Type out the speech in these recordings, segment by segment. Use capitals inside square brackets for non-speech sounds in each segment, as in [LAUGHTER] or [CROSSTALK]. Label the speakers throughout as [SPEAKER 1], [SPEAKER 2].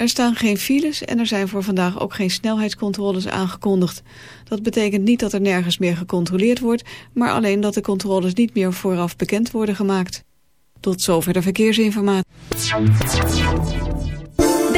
[SPEAKER 1] Er staan geen files en er zijn voor vandaag ook geen snelheidscontroles aangekondigd. Dat betekent niet dat er nergens meer gecontroleerd wordt, maar alleen dat de controles niet meer vooraf bekend worden gemaakt. Tot zover de verkeersinformatie.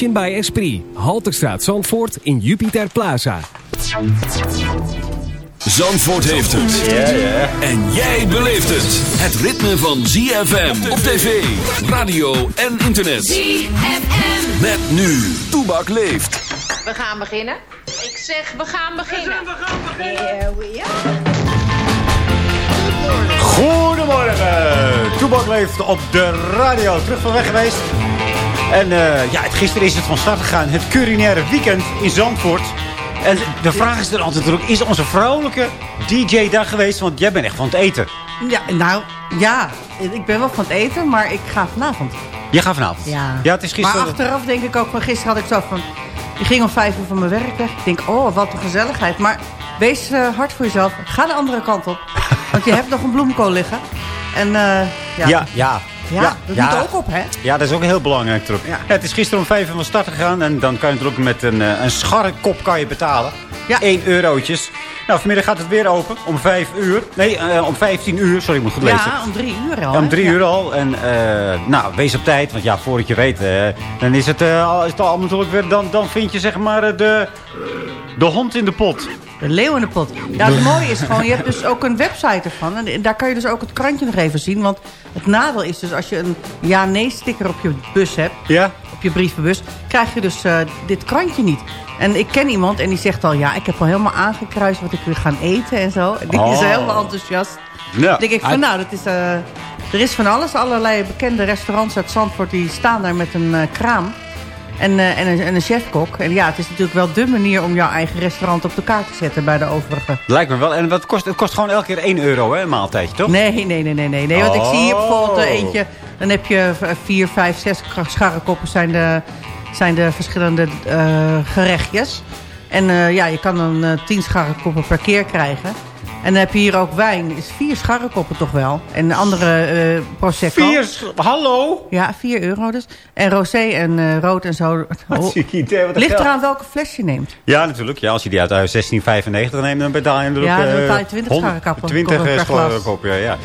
[SPEAKER 2] Emotion by Esprit.
[SPEAKER 3] Halterstraat Zandvoort in Jupiter Plaza.
[SPEAKER 4] Zandvoort heeft het. En jij beleeft het. Het ritme van ZFM op tv, radio en internet.
[SPEAKER 5] ZFM.
[SPEAKER 4] Met nu. Toebak leeft.
[SPEAKER 3] We gaan beginnen. Ik zeg, we gaan beginnen.
[SPEAKER 6] Goedemorgen. Toebak leeft op de radio. Terug van weg geweest. En eh, ja, het, gisteren is het van start gegaan. Het culinaire weekend in Zandvoort. En de vraag is er altijd natuurlijk, is onze vrouwelijke DJ daar geweest? Want jij bent echt van het eten.
[SPEAKER 7] Ja, nou, ja. Ik ben wel van het eten, maar ik ga vanavond.
[SPEAKER 6] Je gaat vanavond.
[SPEAKER 7] Ja.
[SPEAKER 6] Ja, het is gisteren...
[SPEAKER 7] Maar achteraf denk ik ook van gisteren had ik zo van... Ik ging om vijf uur van mijn werk weg. Ik denk, oh, wat een gezelligheid. Maar wees eh, hard voor jezelf. Ga de andere kant op. Want je hebt nog een bloemkool liggen. En eh, ja,
[SPEAKER 6] Ja, ja.
[SPEAKER 7] Ja, dat moet ook op, hè?
[SPEAKER 6] Ja, dat is ook heel belangrijk.
[SPEAKER 7] Ja.
[SPEAKER 6] het is gisteren om vijf uur van start gegaan. En dan kan je natuurlijk met een, eh, een scharrekop kan je betalen.
[SPEAKER 7] Ja.
[SPEAKER 6] 1 eurotjes. Nou, vanmiddag gaat het weer open. Om 5 uur. Nee, eh, om 15 uur. Sorry, ik moet goed lezen.
[SPEAKER 7] Ja, om drie uur al.
[SPEAKER 6] Om
[SPEAKER 7] hè?
[SPEAKER 6] drie
[SPEAKER 7] Ja.
[SPEAKER 6] uur al. En eh, nou, wees op tijd. Want ja, voordat je weet, dan is het, al- is het al natuurlijk weer... Dan, dan vind je zeg maar de, de hond in de pot.
[SPEAKER 7] De leeuw in de pot. Ja, het mooie is gewoon, je hebt dus ook een website ervan. En daar kan je dus ook het krantje nog even zien. Want het nadeel is dus als je een ja-nee-sticker op je bus hebt...
[SPEAKER 6] Ja?
[SPEAKER 7] op je brievenbus, krijg je dus eh, dit krantje niet. En ik ken iemand en die zegt al... ja, ik heb al helemaal aangekruist wat ik wil gaan eten en zo. En die is
[SPEAKER 6] Oh.
[SPEAKER 7] helemaal enthousiast.
[SPEAKER 6] Ja.
[SPEAKER 7] Dan denk ik van, nou, dat is, eh, er is van alles. Allerlei bekende restaurants uit Zandvoort... die staan daar met een eh, kraam. En, eh, en, een, en een chefkok. En ja, het is natuurlijk wel de manier om jouw eigen restaurant op de kaart te zetten bij de overige.
[SPEAKER 6] Lijkt me wel. En wat kost, het kost gewoon elke keer 1 euro, hè, een maaltijdje, toch?
[SPEAKER 7] Nee, nee, nee, nee, nee. nee want ik zie hier
[SPEAKER 6] Oh.
[SPEAKER 7] bijvoorbeeld eh, eentje... Dan heb je v- vier, vijf, zes scharrekoppen zijn de, zijn de verschillende eh, gerechtjes. En eh, ja, je kan dan eh, tien scharrekoppen per keer krijgen. En dan heb je hier ook wijn. Is vier scharrekoppen toch wel. En de andere eh prosecco.
[SPEAKER 6] Vier, hallo?
[SPEAKER 7] Ja, 4 euro dus. En rosé en eh, rood en zo. [LAUGHS]
[SPEAKER 6] Ik idee, wat
[SPEAKER 7] Ligt eraan welke fles je neemt.
[SPEAKER 6] Ja, natuurlijk. Ja, als je die uit eh, 1695 neemt, dan betaal je natuurlijk...
[SPEAKER 7] Ja, dan
[SPEAKER 6] eh,
[SPEAKER 7] betaal je 20
[SPEAKER 6] hond-
[SPEAKER 7] scharrekappen
[SPEAKER 6] 20
[SPEAKER 7] per
[SPEAKER 6] eh,
[SPEAKER 7] glas.
[SPEAKER 6] scharrekoppen, ja. ja.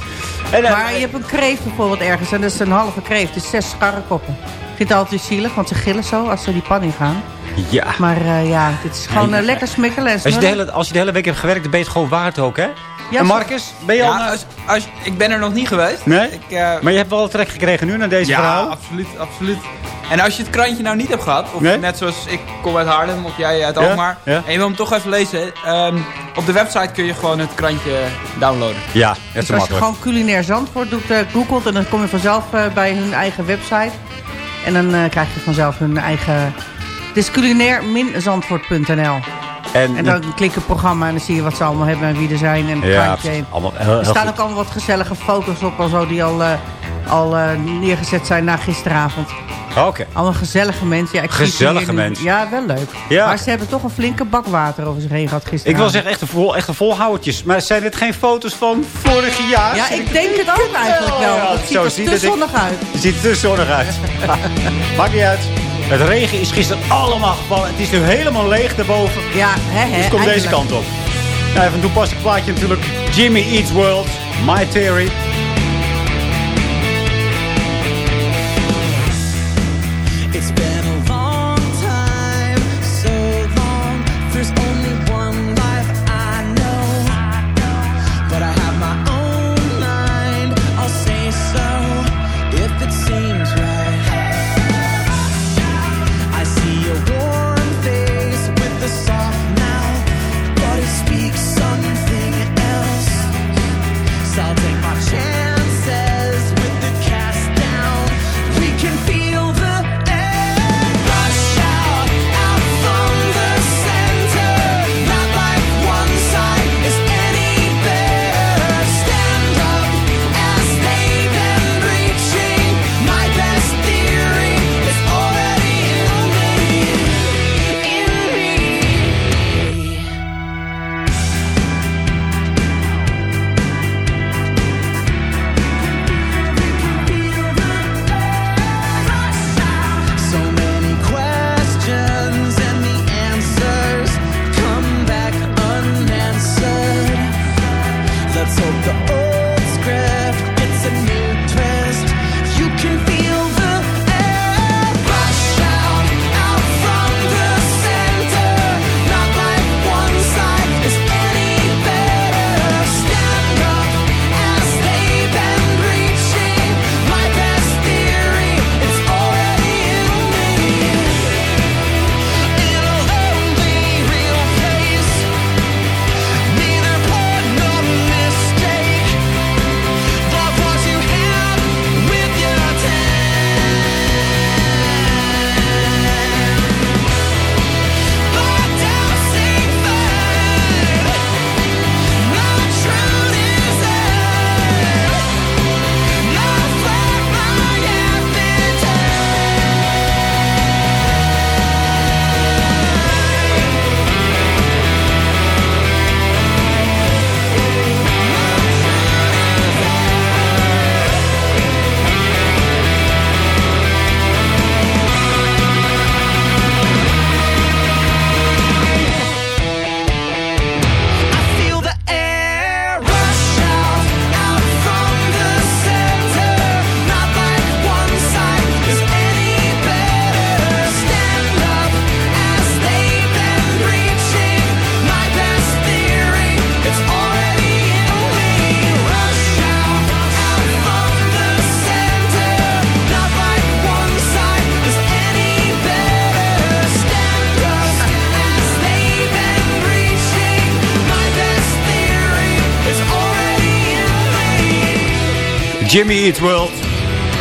[SPEAKER 6] En,
[SPEAKER 7] Maar je hebt een kreeft bijvoorbeeld ergens. En dat is een halve kreeft. Dus zes scharrekoppen. Ik vind het altijd zielig, want ze gillen zo als ze die pan in gaan.
[SPEAKER 6] Ja.
[SPEAKER 7] Maar eh, ja, dit is gewoon
[SPEAKER 6] Ja, ja.
[SPEAKER 7] eh, lekker smikkelen en
[SPEAKER 6] Als je, de hele, als je de hele week hebt gewerkt, dan ben je het gewoon waard ook, hè?
[SPEAKER 7] Ja,
[SPEAKER 6] en Marcus, ben je al...
[SPEAKER 8] Ja, als, als, ik ben er nog niet geweest.
[SPEAKER 6] Nee?
[SPEAKER 8] Ik, eh,
[SPEAKER 6] Maar je hebt wel trek gekregen nu naar deze
[SPEAKER 8] ja,
[SPEAKER 6] verhaal?
[SPEAKER 8] absoluut, absoluut. En als je het krantje nou niet hebt gehad, of
[SPEAKER 6] Nee?
[SPEAKER 8] net zoals ik kom uit Haarlem of jij uit
[SPEAKER 6] Ja,
[SPEAKER 8] Alkmaar,
[SPEAKER 6] ja.
[SPEAKER 8] en je wil hem toch even lezen, ehm, op de website kun je gewoon het krantje downloaden.
[SPEAKER 6] Ja, dat is
[SPEAKER 7] Dus
[SPEAKER 6] zo
[SPEAKER 7] als je
[SPEAKER 6] makkelijk.
[SPEAKER 7] gewoon culinair Zandvoort doet, eh, googelt... en dan kom je vanzelf bij hun eigen website. En dan eh, krijg je vanzelf hun eigen... Het is culinair-zandvoort.nl.
[SPEAKER 6] En,
[SPEAKER 7] En dan klik je het programma en dan zie je wat ze allemaal hebben en wie er zijn. En het
[SPEAKER 6] ja, allemaal heel,
[SPEAKER 7] Er staan
[SPEAKER 6] goed.
[SPEAKER 7] ook allemaal wat gezellige foto's op en zo die al, eh, al eh, neergezet zijn na gisteravond.
[SPEAKER 6] Oké.
[SPEAKER 7] Allemaal gezellige mensen. Ja, ik
[SPEAKER 6] Gezellige mensen.
[SPEAKER 7] Ja, wel leuk.
[SPEAKER 6] Ja.
[SPEAKER 7] Maar ze hebben toch een flinke bak water over zich heen gehad gisteren.
[SPEAKER 6] Ik wil zeggen, echte, vol, echte volhoudertjes. Maar zijn dit geen foto's van vorig jaar?
[SPEAKER 7] Ja, ik denk het ook eigenlijk wel.
[SPEAKER 6] Ja,
[SPEAKER 7] het
[SPEAKER 6] zo
[SPEAKER 7] ziet
[SPEAKER 6] zie
[SPEAKER 7] er te zonnig uit.
[SPEAKER 6] Het [LAUGHS] ziet er te zonnig uit. [LAUGHS] Maakt niet uit. Het regen is gisteren allemaal gevallen. Het is nu helemaal leeg daarboven.
[SPEAKER 7] Ja, hè, hè.
[SPEAKER 6] Dus kom deze kant op. Nou, even een toepasselijk plaatje natuurlijk. Jimmy Eats World. My Theory. Jimmy Eat World.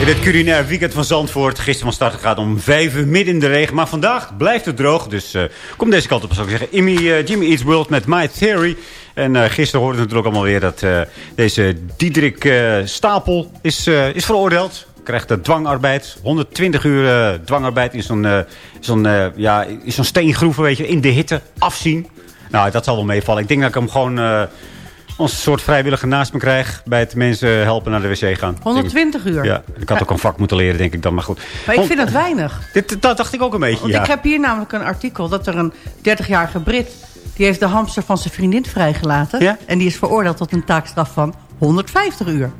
[SPEAKER 6] In het culinair weekend van Zandvoort. Gisteren van start gaat om vijf uur midden in de regen. Maar vandaag blijft het droog. Dus eh, kom deze kant op, zou ik zeggen. Jimmy, eh, Jimmy Eats World met My Theory. En eh, gisteren hoorden we natuurlijk allemaal weer dat deze Diederik Stapel is, is veroordeeld. Krijgt de dwangarbeid. 120 uur dwangarbeid in zo'n eh, zo'n ja, in zo'n steengroeven, weet je. In de hitte afzien. Nou, dat zal wel meevallen. Ik denk dat ik hem gewoon... eh, als een soort vrijwilliger naast me krijg... bij het mensen helpen naar de wc gaan.
[SPEAKER 7] 120 uur.
[SPEAKER 6] Ja, ik had ook een vak moeten leren, denk ik dan. Maar goed.
[SPEAKER 7] Maar ik vind dat weinig.
[SPEAKER 6] Dit, dat dacht ik ook een beetje,
[SPEAKER 7] Want
[SPEAKER 6] ja.
[SPEAKER 7] ik heb hier namelijk een artikel dat er een 30-jarige Brit... die heeft de hamster van zijn vriendin vrijgelaten.
[SPEAKER 6] Ja?
[SPEAKER 7] En die is veroordeeld tot een taakstraf van 150 uur.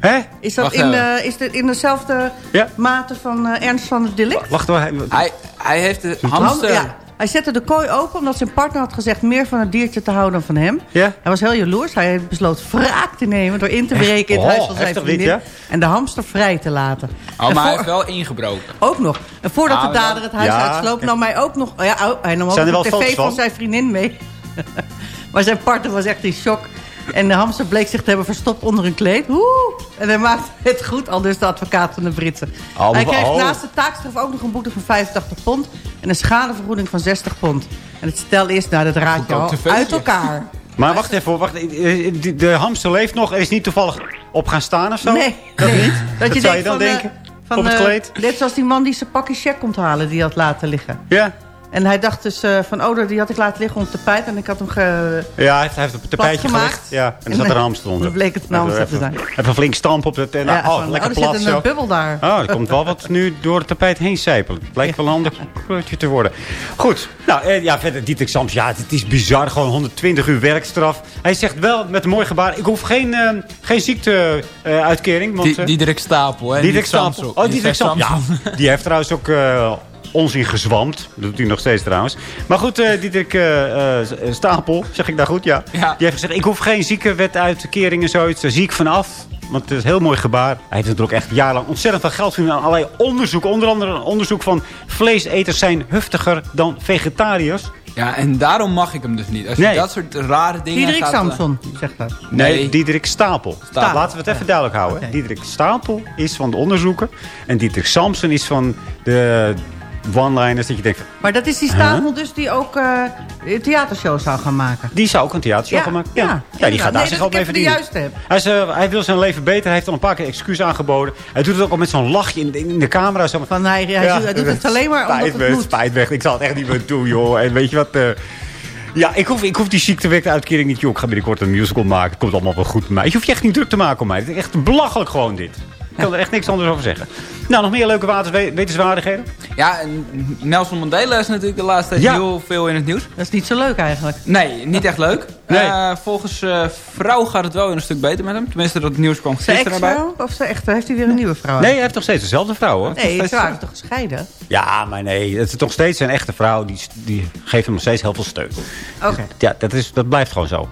[SPEAKER 6] Hè?
[SPEAKER 7] Is dat
[SPEAKER 8] Wacht
[SPEAKER 7] in, de, is dit in dezelfde
[SPEAKER 6] Ja.
[SPEAKER 7] mate van eh, ernst van het delict?
[SPEAKER 6] Wacht hoor. hij-
[SPEAKER 8] Hij, hij heeft de
[SPEAKER 7] Ham-
[SPEAKER 8] hamster...
[SPEAKER 7] Ja. Hij zette de kooi open omdat zijn partner had gezegd... meer van het diertje te houden dan van hem.
[SPEAKER 6] Ja?
[SPEAKER 7] Hij was heel jaloers. Hij besloot wraak te nemen door in te breken in het
[SPEAKER 6] Oh,
[SPEAKER 7] huis van zijn vriendin. En de hamster vrij te laten.
[SPEAKER 8] Oh, maar hij heeft wel ingebroken.
[SPEAKER 7] Ook nog. En voordat
[SPEAKER 8] Ah,
[SPEAKER 7] de dader het huis
[SPEAKER 6] Ja.
[SPEAKER 7] uitsloop, nam hij ook nog... oh Ja, oh, hij nam ook de tv van
[SPEAKER 6] van?
[SPEAKER 7] zijn vriendin mee. [LAUGHS] maar zijn partner was echt in shock. En de hamster bleek zich te hebben verstopt onder een kleed. Oeh, en hij maakte het goed, al dus de advocaat van de Britse.
[SPEAKER 6] Oh,
[SPEAKER 7] hij kreeg
[SPEAKER 6] oh.
[SPEAKER 7] naast de taakstraf ook nog een boete van 85 pond... en een schadevergoeding van 60 pond. En het stel is, nou, dat raad je
[SPEAKER 8] Goedkoop
[SPEAKER 7] al
[SPEAKER 8] tv.
[SPEAKER 7] uit elkaar.
[SPEAKER 6] Maar wacht even, wacht, eh, eh, de, hamster leeft nog en is niet toevallig op gaan staan of zo?
[SPEAKER 7] Nee,
[SPEAKER 6] Dat
[SPEAKER 7] nee.
[SPEAKER 6] niet?
[SPEAKER 7] Dat
[SPEAKER 6] Wat
[SPEAKER 7] je
[SPEAKER 6] zou je dan
[SPEAKER 7] van, eh,
[SPEAKER 6] denken?
[SPEAKER 7] van,
[SPEAKER 6] op het kleed?
[SPEAKER 7] Net zoals die man die zijn pakje check komt halen, die had laten liggen.
[SPEAKER 6] Ja.
[SPEAKER 7] En hij dacht dus eh, van, oh, die had ik laten liggen op het tapijt. En ik had hem ge...
[SPEAKER 6] Ja, hij heeft, hij heeft op het tapijtje gelegd. Ja, en er
[SPEAKER 7] En,
[SPEAKER 6] zat er een hamster onder.
[SPEAKER 7] dan bleek het een hamster te zijn.
[SPEAKER 6] Even een flink stamp op het... En,
[SPEAKER 7] Ja,
[SPEAKER 6] oh,
[SPEAKER 7] van,
[SPEAKER 6] lekker
[SPEAKER 7] oh, er
[SPEAKER 6] plat
[SPEAKER 7] zit een
[SPEAKER 6] zo.
[SPEAKER 7] bubbel daar.
[SPEAKER 6] Oh, er komt wel wat nu door het tapijt heen sijpelen. Het lijkt wel een ander kleurtje te worden. Goed. Nou, eh, ja, verder Dietrich Sams. Ja, het is bizar. Gewoon 120 uur werkstraf. Hij zegt wel met een mooi gebaar... Ik hoef geen, eh, geen ziekteuitkering. want,
[SPEAKER 8] Die, Diederik Stapel, hè?
[SPEAKER 6] Diederik Stapel. Oh,
[SPEAKER 8] Die
[SPEAKER 6] Diederik Stapel. Ja, die heeft trouwens ook eh, onzin gezwamd. Dat doet hij nog steeds trouwens. Maar goed, eh Diederik eh, eh, Stapel, zeg ik daar goed? Ja.
[SPEAKER 8] Ja.
[SPEAKER 6] Die heeft gezegd, ik hoef geen ziekenwetuitkering en zoiets. Daar zie ik vanaf. Want het is een heel mooi gebaar. Hij heeft natuurlijk echt jarenlang ontzettend veel geld verdiend aan allerlei onderzoek. Onder andere een onderzoek van vleeseters zijn heftiger dan vegetariërs.
[SPEAKER 8] Ja, en daarom mag ik hem dus niet. Als
[SPEAKER 6] Nee.
[SPEAKER 8] je dat soort rare dingen
[SPEAKER 7] Diederik
[SPEAKER 8] gaat...
[SPEAKER 7] Samson, zegt dat.
[SPEAKER 6] Nee,
[SPEAKER 8] Nee.
[SPEAKER 6] Diederik Stapel.
[SPEAKER 8] Stapel.
[SPEAKER 6] Laten we het even duidelijk houden.
[SPEAKER 7] Oké.
[SPEAKER 6] Diederik Stapel is van de onderzoeken. En Diederik Samson is van de one-liners. Dat je denkt,
[SPEAKER 7] Maar dat is die stapel dus die ook eh theatershow zou gaan maken.
[SPEAKER 6] die zou ook een theatershow
[SPEAKER 7] Ja,
[SPEAKER 6] gaan maken.
[SPEAKER 7] ja,
[SPEAKER 6] Ja, ja, die gaat daar
[SPEAKER 7] nee,
[SPEAKER 6] zich
[SPEAKER 7] ik
[SPEAKER 6] mee verdienen.
[SPEAKER 7] juiste heb.
[SPEAKER 6] Hij, is, eh, hij wil zijn leven beter. Hij heeft al een paar keer excuus aangeboden. Hij doet het ook al met zo'n lachje in de, in de camera. Zo
[SPEAKER 7] Van hij, hij, hij doet het alleen maar omdat
[SPEAKER 6] spijt
[SPEAKER 7] het
[SPEAKER 6] me. Spijt me, ik zal het echt niet meer doen, joh. En weet je wat... eh, ja, ik hoef, ik hoef die ziektewet-uitkering niet, joh. Ik ga binnenkort een musical maken. Het komt allemaal wel goed met mij. Je hoeft je echt niet druk te maken om mij. Het is echt belachelijk gewoon, dit. Ik kan er echt niks anders over zeggen. Nou, nog meer leuke wetenswaardigheden?
[SPEAKER 8] Ja, en Nelson Mandela is natuurlijk de laatste tijd
[SPEAKER 6] Ja.
[SPEAKER 8] heel veel in het nieuws.
[SPEAKER 7] Dat is niet zo leuk eigenlijk.
[SPEAKER 8] Nee, niet echt leuk. [LAUGHS]
[SPEAKER 6] Nee.
[SPEAKER 8] Eh, volgens eh, vrouw gaat het wel een stuk beter met hem. Tenminste, dat nieuws kwam gisteren erbij.
[SPEAKER 7] Of zijn echte? Heeft hij weer een nieuwe vrouw?
[SPEAKER 6] Nee, hij heeft nog steeds dezelfde vrouw, hoor.
[SPEAKER 7] Nee, ze waren toch gescheiden?
[SPEAKER 6] Ja, maar nee. Het is nog steeds een echte vrouw. Die, die geeft hem nog steeds heel veel steun.
[SPEAKER 7] Oké.
[SPEAKER 6] Ja, dat, is, dat blijft gewoon zo.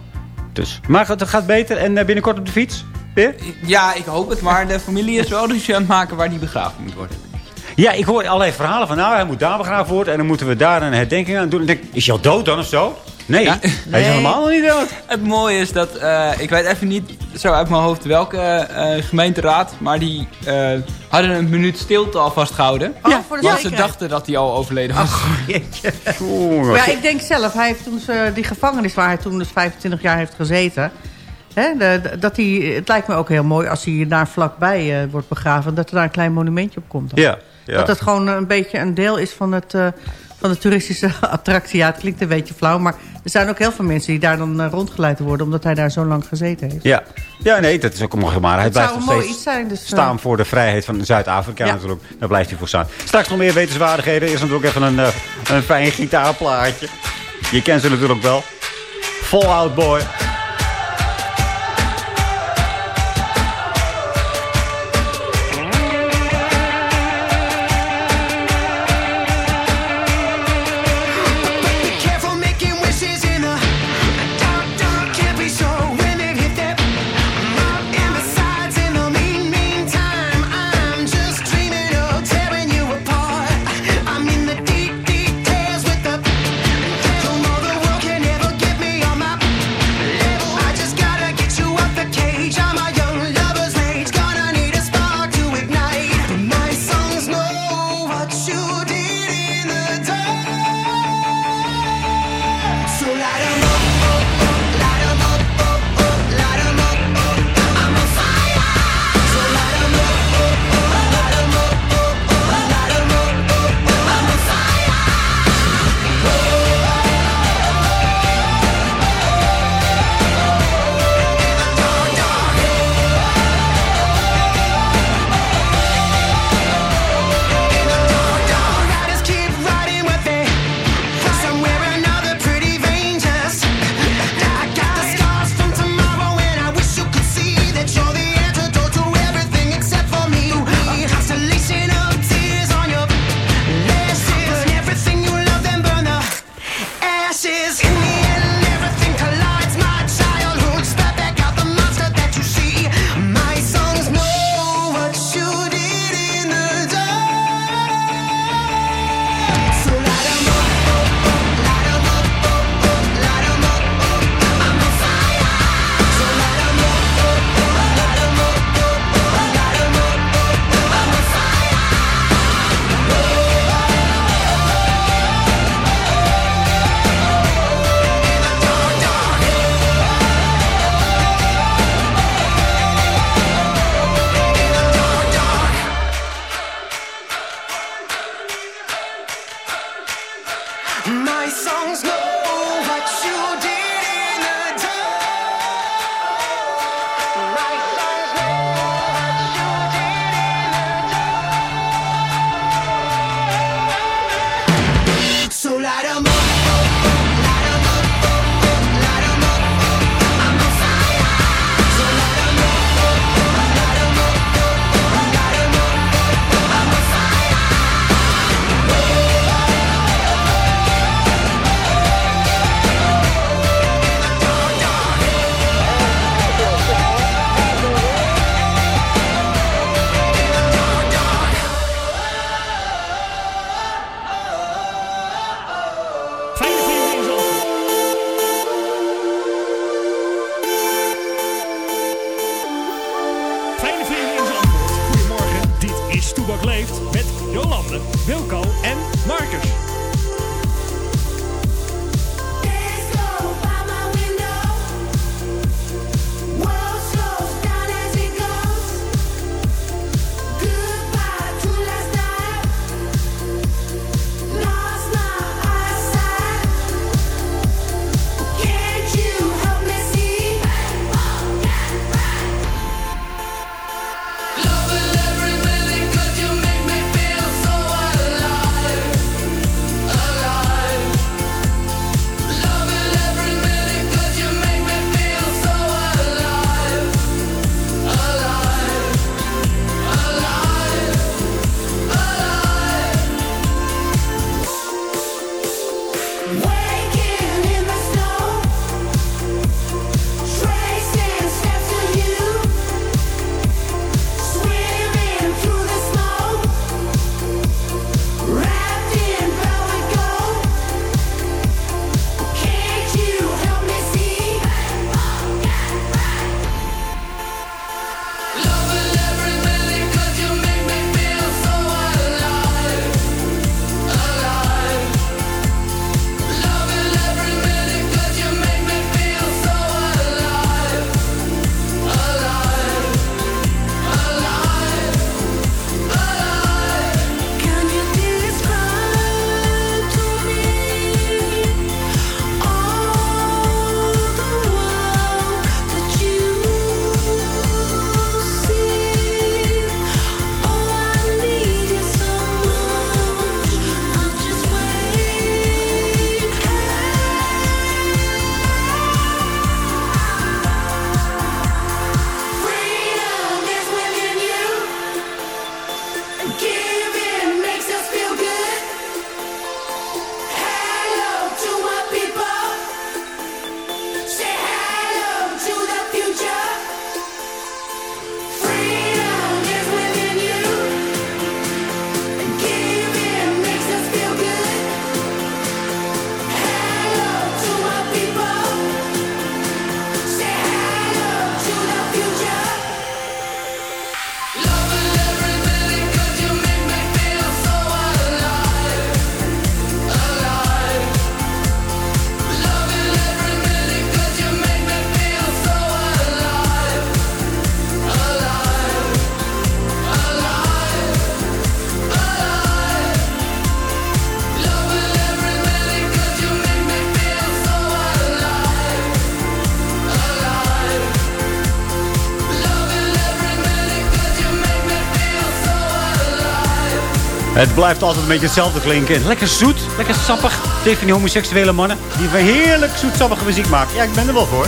[SPEAKER 6] Dus. Maar het gaat beter. En eh, binnenkort op de fiets? Weer?
[SPEAKER 8] Ja, ik hoop het, maar de familie is wel ruzie [LAUGHS] aan het maken waar die begraven moet worden.
[SPEAKER 6] Ja, ik hoor allerlei verhalen van... nou, hij moet daar begraven worden... en dan moeten we daar een herdenking aan doen. En ik denk, is hij al dood dan of zo? Nee,
[SPEAKER 8] Ja.
[SPEAKER 6] hij is helemaal nog niet dood.
[SPEAKER 8] Het mooie is dat, eh, ik weet even niet zo uit mijn hoofd welke eh, gemeenteraad, maar die eh, hadden een minuut stilte al vastgehouden.
[SPEAKER 7] Oh, voor de
[SPEAKER 8] want ze dachten dat hij al overleden was.
[SPEAKER 6] Oeh,
[SPEAKER 7] Maar ja, ik denk zelf, hij heeft toen ze, die gevangenis waar hij toen dus 25 jaar heeft gezeten... De- de- dat hij, het lijkt me ook heel mooi als hij daar vlakbij eh, wordt begraven... dat er daar een klein monumentje op komt.
[SPEAKER 6] Ja, ja.
[SPEAKER 7] Dat het gewoon een beetje een deel is van, het, eh, van de toeristische [LAUGHS] attractie. Ja, het klinkt een beetje flauw, maar er zijn ook heel veel mensen... die daar dan eh, rondgeleid worden, omdat hij daar zo lang gezeten heeft.
[SPEAKER 6] Ja. ja, nee, dat is ook een mooi maar Hij
[SPEAKER 7] Het
[SPEAKER 6] blijft
[SPEAKER 7] zou
[SPEAKER 6] nog steeds
[SPEAKER 7] iets zijn. Dus, eh,
[SPEAKER 6] staan voor de vrijheid van Zuid-Afrika
[SPEAKER 7] Ja.
[SPEAKER 6] natuurlijk. Daar blijft hij voor staan. Straks nog meer wetenswaardigheden. Eerst natuurlijk even een, eh, een fijn gitaarplaatje. Je kent ze natuurlijk wel. Fallout Boy.
[SPEAKER 5] My songs know what you did
[SPEAKER 6] Het blijft altijd een beetje hetzelfde klinken. Lekker zoet, lekker sappig. Tegen die homoseksuele mannen die van heerlijk zoetsappige muziek maken. Ja, ik ben er wel voor.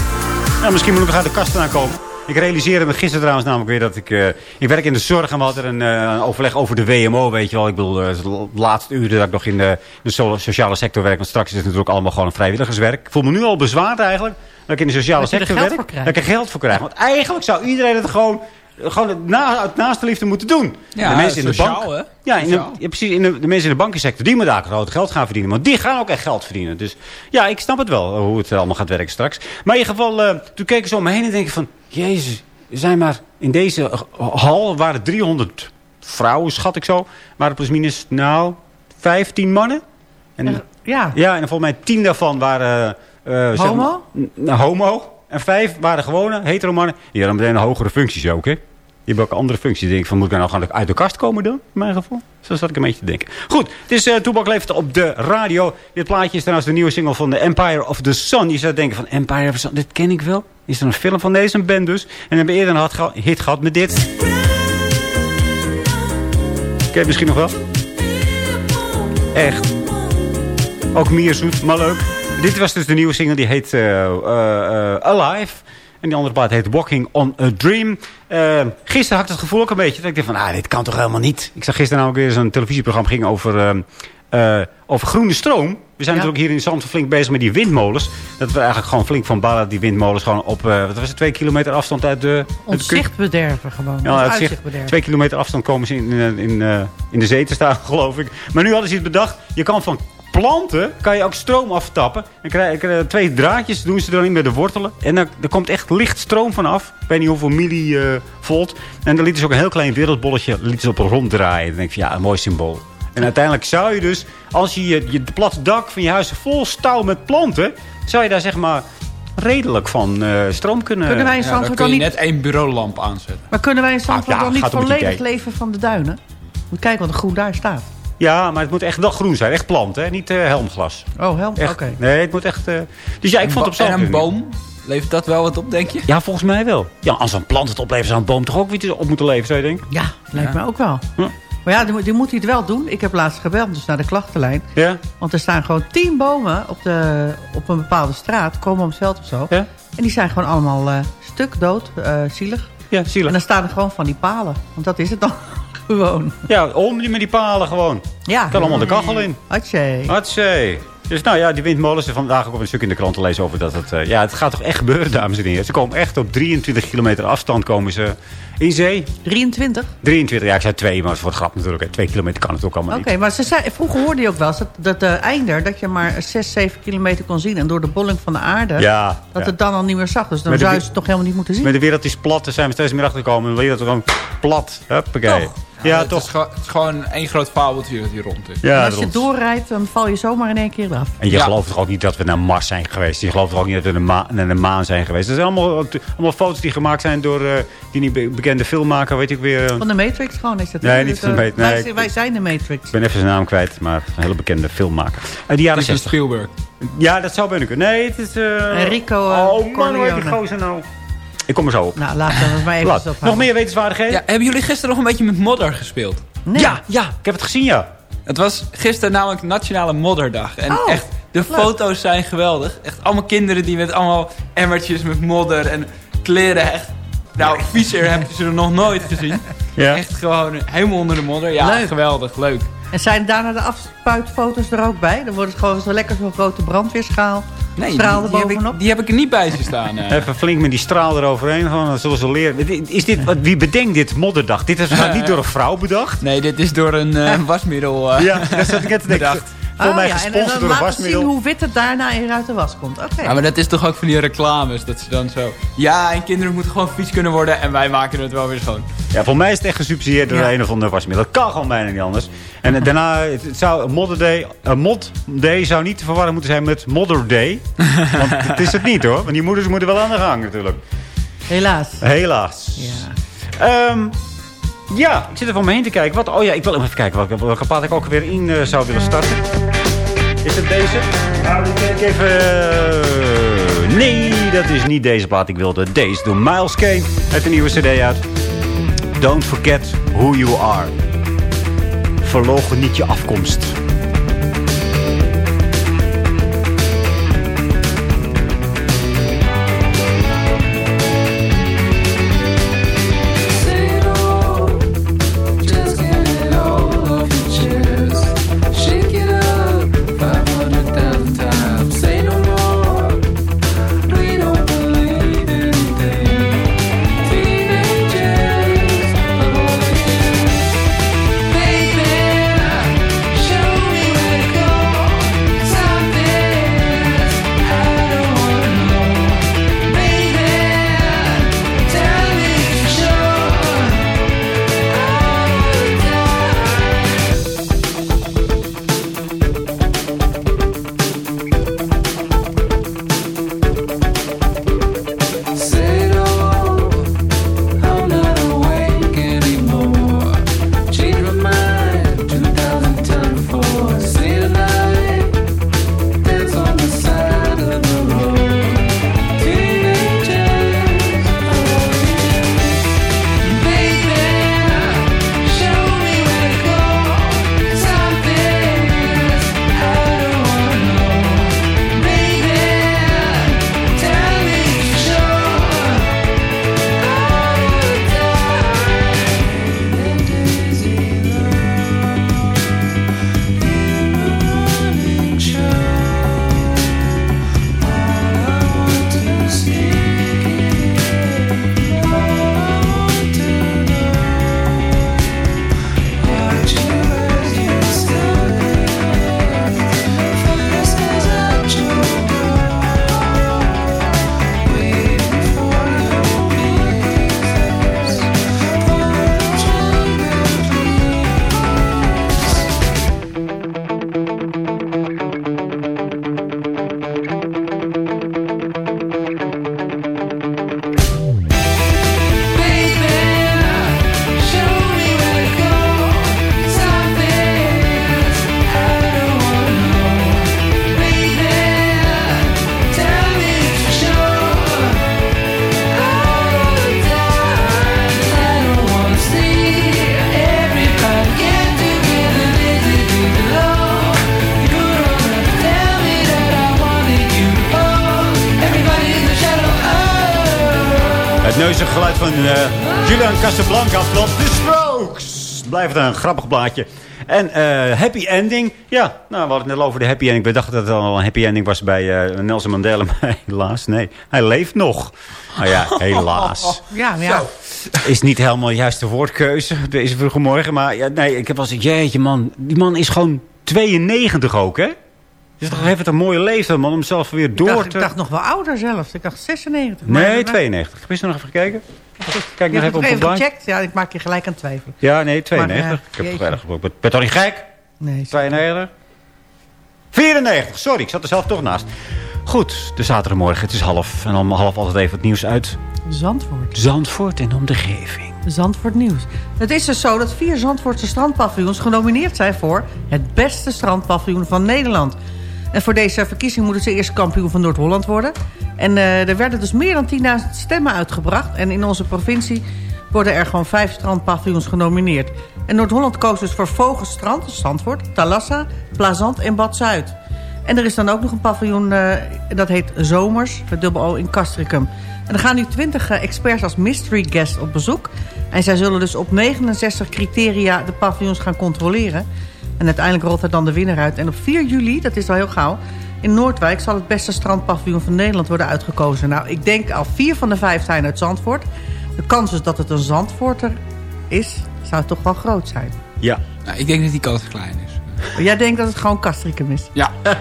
[SPEAKER 6] Nou, misschien moet ik nog aan de kast aan komen. Ik realiseerde me gisteren trouwens namelijk weer dat ik... eh, ik werk in de zorg en we hadden een, eh, een overleg over de WMO, weet je wel. Ik bedoel, eh, het laatste uren dat ik nog in de, de so- sociale sector werk. Want straks is het natuurlijk allemaal gewoon een vrijwilligerswerk. Ik voel me nu al bezwaard eigenlijk. Dat ik in de sociale
[SPEAKER 7] Dat
[SPEAKER 6] sector werk. Dat ik er geld voor krijg. Want eigenlijk zou iedereen het gewoon... Gewoon het na, uit naaste liefde moeten doen.
[SPEAKER 8] Ja,
[SPEAKER 6] de mensen in de bank.
[SPEAKER 8] hè?
[SPEAKER 6] Ja, in de,
[SPEAKER 8] Sociaal.
[SPEAKER 6] ja, precies. In de, de mensen in de bankensector, die moeten daar groot geld gaan verdienen. Want die gaan ook echt geld verdienen. Dus ja, ik snap het wel, hoe het allemaal gaat werken straks. Maar in ieder geval, eh, toen keek ik zo om me heen en denk ik van... Jezus, er zijn maar in deze eh, hal waren 300 vrouwen, schat ik zo. Waren plusminus, nou, 15 mannen. En,
[SPEAKER 7] ja.
[SPEAKER 6] Ja, en volgens mij 10 daarvan waren... eh, zeg
[SPEAKER 7] Homo?
[SPEAKER 6] maar, homo. En vijf waren gewone hetero mannen. Die hadden meteen een hogere functies ook, hè? Die hebben ook andere functies. Ik denk van, moet ik nou gewoon uit de kast komen dan? In mijn geval. Zo zat ik een beetje te denken. Goed, het is uh, Toebak leeft op de radio. Dit plaatje is trouwens de nieuwe single van The Empire of the Sun. Je zou denken van Empire of the Sun, dit ken ik wel. Is er een film van deze band dus. En hebben eerder een hit, gehad met dit. Ken misschien nog wel? Echt. Ook meer zoet, maar leuk. Dit was dus de nieuwe single, die heet uh, uh, Alive. En die andere plaat heet Walking on a Dream. Uh, gisteren had ik het gevoel ook een beetje. Dat ik dacht van, ah, dit kan toch helemaal niet. Ik zag gisteren namelijk weer zo'n televisieprogramma ging over, uh, uh, over groene stroom. We zijn ja. natuurlijk hier in Zandvoort flink bezig met die windmolens. Dat we eigenlijk gewoon flink van balen die windmolens gewoon op, wat was het, twee kilometer afstand uit de...
[SPEAKER 7] Ons zicht bederven gewoon.
[SPEAKER 6] Ja, het zicht, twee kilometer afstand komen ze in, in, in, in de zee te staan, [LAUGHS] geloof ik. Maar nu hadden ze het bedacht. Je kan van planten kan je ook stroom aftappen. Dan krijg je twee draadjes, doen ze erin met de wortelen. En dan, er komt echt licht stroom vanaf. Ik weet niet hoeveel millivolt. En dan lieten ze ook een heel klein wereldbolletje lieten ze op ronddraaien. Dan denk ik, ja, een mooi symbool. En uiteindelijk zou je dus, als je je, je platte dak van je huis vol stouw met planten... zou je daar zeg maar redelijk van uh, stroom kunnen...
[SPEAKER 7] Kunnen wij in Zandvoort
[SPEAKER 8] ja, dan kun je
[SPEAKER 7] niet...
[SPEAKER 8] net één bureaulamp aanzetten.
[SPEAKER 7] Maar kunnen wij in Zandvoort ah, ja, dan niet volledig leven van de duinen? Moet kijken wat er groen daar staat.
[SPEAKER 6] Ja, maar het moet echt wel groen zijn. Echt plant, hè? Niet uh, helmglas.
[SPEAKER 7] Oh, helm? Oké. Okay.
[SPEAKER 6] Nee, het moet echt... Uh... Dus ja, ik vond het op
[SPEAKER 8] En een boom? Levert dat wel wat op, denk je?
[SPEAKER 6] Ja, volgens mij wel. Ja, als een plant het oplevert, zou een boom toch ook iets op moeten leveren, zou je denken?
[SPEAKER 7] Ja, lijkt ja. me ook wel. Maar ja, die, die, moet hij het wel doen. Ik heb laatst gebeld, dus naar de klachtenlijn.
[SPEAKER 6] Ja.
[SPEAKER 7] Want er staan gewoon tien bomen op, de, op een bepaalde straat. Komen om het veld of zo.
[SPEAKER 6] Ja.
[SPEAKER 7] En die zijn gewoon allemaal uh, stuk, dood, uh, zielig.
[SPEAKER 6] Ja, zielig.
[SPEAKER 7] En dan staan er gewoon van die palen. Want dat is het dan gewoon.
[SPEAKER 6] Ja, om die met die palen gewoon.
[SPEAKER 7] Ja.
[SPEAKER 6] Kan allemaal de kachel in.
[SPEAKER 7] Hatsé.
[SPEAKER 6] Hatsé. Dus nou ja, die windmolens. Vandaag ook op een stuk in de krant te lezen over dat het... Uh, ja, het gaat toch echt gebeuren, dames en heren. Ze komen echt op 23 kilometer afstand komen ze in zee.
[SPEAKER 7] 23?
[SPEAKER 6] 23, ja, ik zei twee, maar het het grap natuurlijk. Hè. Twee kilometer kan het ook allemaal
[SPEAKER 7] Oké, okay, maar ze zei, vroeger hoorde je ook wel eens dat, dat de einder... dat je maar 6, 7 kilometer kon zien. En door de bolling van de aarde...
[SPEAKER 6] Ja,
[SPEAKER 7] dat
[SPEAKER 6] ja.
[SPEAKER 7] het dan al niet meer zag. Dus dan zou je het toch helemaal niet moeten zien.
[SPEAKER 6] Met de wereld is plat, daar zijn we steeds meer achter gekomen. De wereld is gewoon plat. Huppakee.
[SPEAKER 7] Toch?
[SPEAKER 6] Ja,
[SPEAKER 8] het
[SPEAKER 6] toch.
[SPEAKER 8] Is het is gewoon één groot fabeltje dat hier rond is.
[SPEAKER 6] Ja,
[SPEAKER 7] als je doorrijdt, dan val je zomaar in één keer eraf.
[SPEAKER 6] En je ja. gelooft toch ook niet dat we naar Mars zijn geweest? Je gelooft toch ook niet dat we naar, ma naar de maan zijn geweest? Dat zijn allemaal, allemaal foto's die gemaakt zijn door uh, die niet bekende filmmaker, weet ik weer. Uh...
[SPEAKER 7] Van de Matrix gewoon is dat.
[SPEAKER 6] Nee, niet van de Matrix.
[SPEAKER 7] Nee, wij, wij, zijn de Matrix.
[SPEAKER 6] Ik ben even zijn naam kwijt, maar een hele bekende filmmaker. Uit de jaren
[SPEAKER 8] het is
[SPEAKER 6] 60.
[SPEAKER 8] Spielberg.
[SPEAKER 6] Ja, dat zou bijna kunnen. Nee, het is... Uh...
[SPEAKER 7] Enrico
[SPEAKER 6] Oh man, hoe heet die gozer nou? Ik kom er zo op.
[SPEAKER 7] Nou, laten we het maar even op.
[SPEAKER 6] Nog meer wetenswaardigheden?
[SPEAKER 8] Ja, hebben jullie gisteren nog een beetje met modder gespeeld?
[SPEAKER 7] Nee.
[SPEAKER 6] Ja, ja, ik heb het gezien, ja.
[SPEAKER 8] Het was gisteren namelijk Nationale Modderdag. En
[SPEAKER 7] oh,
[SPEAKER 8] echt, de
[SPEAKER 7] leuk.
[SPEAKER 8] foto's zijn geweldig. Echt allemaal kinderen die met allemaal emmertjes met modder en kleren echt... Nou, viezer heb je ze nog nooit gezien.
[SPEAKER 6] Ja.
[SPEAKER 8] Echt gewoon helemaal onder de modder. Ja,
[SPEAKER 7] Leuk.
[SPEAKER 8] geweldig, leuk.
[SPEAKER 7] En zijn daarna de afspuitfoto's er ook bij? Dan wordt het gewoon zo lekker zo'n grote brandweerschaal.
[SPEAKER 8] Nee,
[SPEAKER 7] straal
[SPEAKER 8] die, die, heb
[SPEAKER 7] bovenop.
[SPEAKER 8] ik, die heb ik er niet bij zien staan. [LAUGHS] eh.
[SPEAKER 6] Even flink met die straal eroverheen. Gewoon, dan zullen ze leren. Is dit, wat- wie bedenkt dit modderdag? Dit is waarschijnlijk [LAUGHS] niet door een vrouw bedacht.
[SPEAKER 8] Nee, dit is door een eh, [LAUGHS] wasmiddel eh,
[SPEAKER 6] Ja, dat zat ik net te denken.
[SPEAKER 8] bedacht.
[SPEAKER 6] Mij
[SPEAKER 7] Oh ja, en, dan
[SPEAKER 6] door een
[SPEAKER 7] laten zien hoe wit het daarna in uit de was komt. Oké.
[SPEAKER 8] Ja, maar dat is toch ook van die reclames. Dat ze dan zo... Ja, en kinderen moeten gewoon vies kunnen worden. En wij maken het wel weer schoon.
[SPEAKER 6] Ja, voor mij is het echt gesubsidieerd door
[SPEAKER 7] Ja.
[SPEAKER 6] een of ander wasmiddel. Dat kan gewoon bijna niet anders. En eh, daarna, het zou een modder day, een mod day zou niet te verwarren moeten zijn met modder day. [LAUGHS] Want het is het niet hoor. Want die moeders moeten wel aan de gang natuurlijk.
[SPEAKER 7] Helaas.
[SPEAKER 6] Helaas.
[SPEAKER 7] Ja.
[SPEAKER 6] Ehm, ja, ik zit er van me heen te kijken. Wat, oh ja, ik wil even kijken welke, welke plaat ik ook weer in eh, zou willen starten. Is het deze? Nou, dan kijk even... eh, nee, dat is niet deze plaat. Ik wilde deze doen. Miles Kane uit de nieuwe cd uit. Don't forget who you are. Verlogen niet je afkomst. Geluid van eh, Julian Casablanca van The Strokes. Blijft een grappig blaadje. En eh, happy ending. Ja, nou, we hadden het net over de happy ending. We dachten dat het al een happy ending was bij eh, Nelson Mandela. [LAUGHS] Maar helaas, nee. Hij leeft nog. Nou ja, [LAUGHS] helaas.
[SPEAKER 7] Ja, ja.
[SPEAKER 6] Is niet helemaal de juiste woordkeuze deze vroege morgen. Maar ja, nee, ik heb wel eens jeetje man. Die man is gewoon 92 ook, hè? Dus toch heeft het een mooie leven, man, om zelf weer
[SPEAKER 7] Ik
[SPEAKER 6] door
[SPEAKER 7] dacht,
[SPEAKER 6] te...
[SPEAKER 7] ik dacht nog wel ouder zelfs. Ik dacht 96. Maar-
[SPEAKER 6] Nee, 92. Heb je nog even gekeken? Kijk nog even op
[SPEAKER 7] even gecheckt? Ja, ik maak je gelijk aan het twijfelen.
[SPEAKER 6] Ja, nee, 92.
[SPEAKER 7] Maar, eh,
[SPEAKER 6] ik heb het erg geprobeerd. Ben toch niet gek?
[SPEAKER 7] Nee.
[SPEAKER 6] 92. 94, sorry, ik zat er zelf toch naast. Goed, de zaterdagmorgen, het is half. En om half altijd even het nieuws uit
[SPEAKER 7] Zandvoort.
[SPEAKER 6] Zandvoort en omgeving.
[SPEAKER 7] Zandvoort Nieuws. Het is dus zo dat vier Zandvoortse strandpaviljoens genomineerd zijn voor het beste strandpaviljoen van Nederland. En voor deze verkiezing moeten ze eerst kampioen van Noord-Holland worden. En eh, er werden dus meer dan 10.000 stemmen uitgebracht. En in onze provincie worden er gewoon vijf strandpaviljoens genomineerd. En Noord-Holland koos dus voor Vogelstrand, Zandvoort, Talassa, Plazant en Bad Zuid. En er is dan ook nog een paviljoen, eh, dat heet Zomers, met dubbel O in Castricum. En er gaan nu 20 eh, experts als mystery guest op bezoek. En zij zullen dus op 69 criteria de paviljoens gaan controleren. En uiteindelijk rolt er dan de winnaar uit. En op 4 juli, dat is al heel gauw, in Noordwijk zal het beste strandpaviljoen van Nederland worden uitgekozen. Nou, ik denk al vier van de vijf zijn uit Zandvoort. De kans dus dat het een Zandvoorter is, zou toch wel groot zijn.
[SPEAKER 6] Ja.
[SPEAKER 8] Nou, ik denk dat die kans klein is.
[SPEAKER 7] Maar jij denkt dat het gewoon Castricum is?
[SPEAKER 8] Ja. [LAUGHS]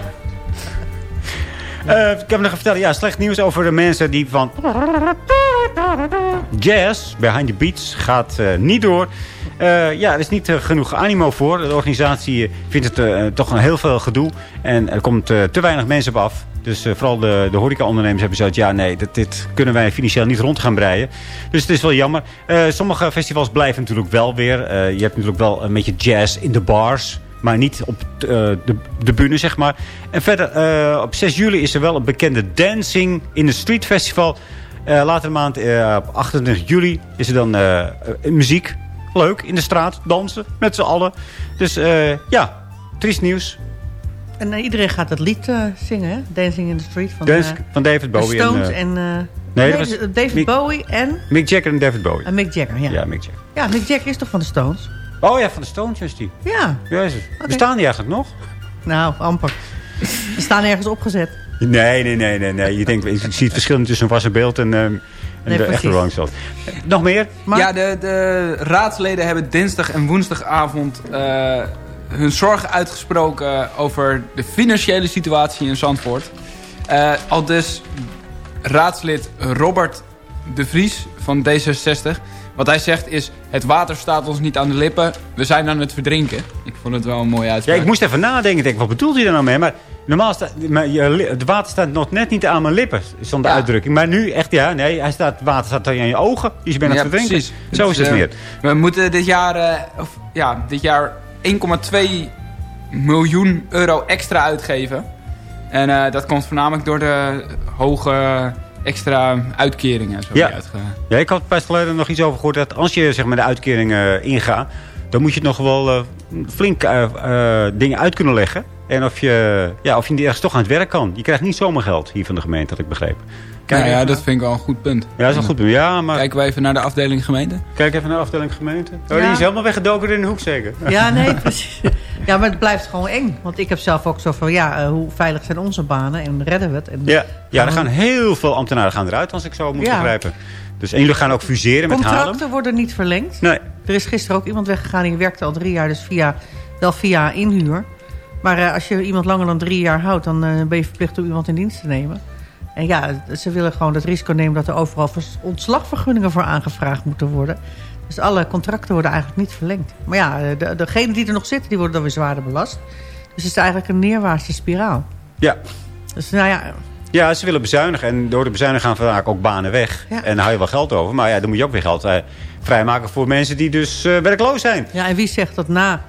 [SPEAKER 6] Eh, ik heb nog vertellen, ja, slecht nieuws over de mensen die van... Jazz, Behind the Beats, gaat eh, niet door. Eh, ja, er is niet eh, genoeg animo voor. De organisatie vindt het toch een heel veel gedoe. En er komt te weinig mensen op af. Dus vooral de, de horecaondernemers hebben zoiets... ja, nee, dit, kunnen wij financieel niet rond gaan breien. Dus het is wel jammer. Sommige festivals blijven natuurlijk wel weer. Je hebt natuurlijk wel een beetje jazz in de bars... Maar niet op de, de bühne, zeg maar. En verder, op 6 juli is er wel een bekende Dancing in the Street Festival. Eh later de maand, eh, op 28 juli, is er dan eh, muziek. Leuk, in de straat, dansen, met z'n allen. Dus ja, triest nieuws.
[SPEAKER 7] En iedereen gaat het lied zingen, hè? Dancing in the Street. Van,
[SPEAKER 6] Dance van David
[SPEAKER 7] de
[SPEAKER 6] Bowie.
[SPEAKER 7] Stones
[SPEAKER 6] en,
[SPEAKER 7] en...
[SPEAKER 6] nee, dat was
[SPEAKER 7] David
[SPEAKER 6] Mick-
[SPEAKER 7] Bowie en,
[SPEAKER 6] Mick Jagger en David Bowie.
[SPEAKER 7] en Mick Jagger, ja.
[SPEAKER 6] Ja, Mick Jagger.
[SPEAKER 7] Ja, Mick Jagger is toch van de Stones?
[SPEAKER 6] Oh ja, van de Stones is die.
[SPEAKER 7] Ja.
[SPEAKER 6] Jezus. Bestaan die eigenlijk nog?
[SPEAKER 7] Nou, amper. Ze staan ergens opgezet.
[SPEAKER 6] Nee, nee, nee, nee. nee. Je denkt, ik zie het verschil tussen een wassen beeld en, ehm, en
[SPEAKER 8] Nee,
[SPEAKER 6] de echte. Rolling Stones. Nog meer?
[SPEAKER 8] Ja, de, de raadsleden hebben dinsdag en woensdagavond eh, hun zorgen uitgesproken over de financiële situatie in Zandvoort. Eh, al dus raadslid Robert de Vries van D66. Wat hij zegt is, het water staat ons niet aan de lippen. We zijn aan het verdrinken. Ik vond het wel een mooie
[SPEAKER 6] Ja,
[SPEAKER 8] uitspraak.
[SPEAKER 6] ik moest even nadenken. Ik denk, wat bedoelt hij daar nou mee? Maar normaal staat het water staat nog net niet aan mijn lippen. Zonder
[SPEAKER 8] Ja.
[SPEAKER 6] uitdrukking. Maar nu echt, ja, nee, hij staat, het water staat aan je ogen. Dus je bent aan het verdrinken.
[SPEAKER 8] precies.
[SPEAKER 6] Zo is het
[SPEAKER 8] eh,
[SPEAKER 6] meer.
[SPEAKER 8] We moeten dit jaar, eh, of, ja, dit jaar 1,2 miljoen euro extra uitgeven. En eh, dat komt voornamelijk door de hoge extra uitkeringen. Zo die
[SPEAKER 6] Ja.
[SPEAKER 8] uitge-
[SPEAKER 6] ja, ik had pas geleden nog iets over gehoord. Dat als je zeg maar, de uitkering eh, ingaat, dan moet je het nog wel eh, flink eh, dingen uit kunnen leggen. En of je, ja, of je niet ergens toch aan het werk kan. Je krijgt niet zomaar geld hier van de gemeente, had ik begrepen.
[SPEAKER 8] Nou ja, dat vind ik wel een goed punt.
[SPEAKER 6] Ja, dat is een goed punt. Ja, maar...
[SPEAKER 8] Kijken we even naar de afdeling gemeente.
[SPEAKER 6] Kijk even naar de afdeling gemeente. Oh,
[SPEAKER 7] Ja.
[SPEAKER 6] die is helemaal weggedoken in de hoek zeker.
[SPEAKER 7] Ja, nee, [LAUGHS] precies. Ja, maar het blijft gewoon eng. Want ik heb zelf ook zo van, ja, eh, hoe veilig zijn onze banen? En redden we het? En
[SPEAKER 6] Ja, ja er gaan heel veel ambtenaren gaan eruit, als ik zo moet
[SPEAKER 7] Ja.
[SPEAKER 6] begrijpen. Dus en jullie gaan ook fuseren met Haarlem.
[SPEAKER 7] Contracten worden niet verlengd.
[SPEAKER 6] Nee.
[SPEAKER 7] Er is gisteren ook iemand weggegaan die werkte al drie jaar, dus via, wel via inhuur. Maar eh, als je iemand langer dan drie jaar houdt, dan eh, ben je verplicht om iemand in dienst te nemen. En ja, ze willen gewoon het risico nemen dat er overal ontslagvergunningen voor aangevraagd moeten worden. Dus alle contracten worden eigenlijk niet verlengd. Maar ja, eh, de, degenen die er nog zitten, die worden dan weer zwaarder belast. Dus het is eigenlijk een neerwaartse spiraal.
[SPEAKER 6] Ja.
[SPEAKER 7] Dus nou ja,
[SPEAKER 6] Ja, ze willen bezuinigen. En door de bezuinigen gaan vaak ook banen weg.
[SPEAKER 7] Ja.
[SPEAKER 6] En dan hou je wel geld over. Maar ja, dan moet je ook weer geld eh, vrijmaken voor mensen die dus eh, werkloos zijn.
[SPEAKER 7] Ja, en wie zegt dat na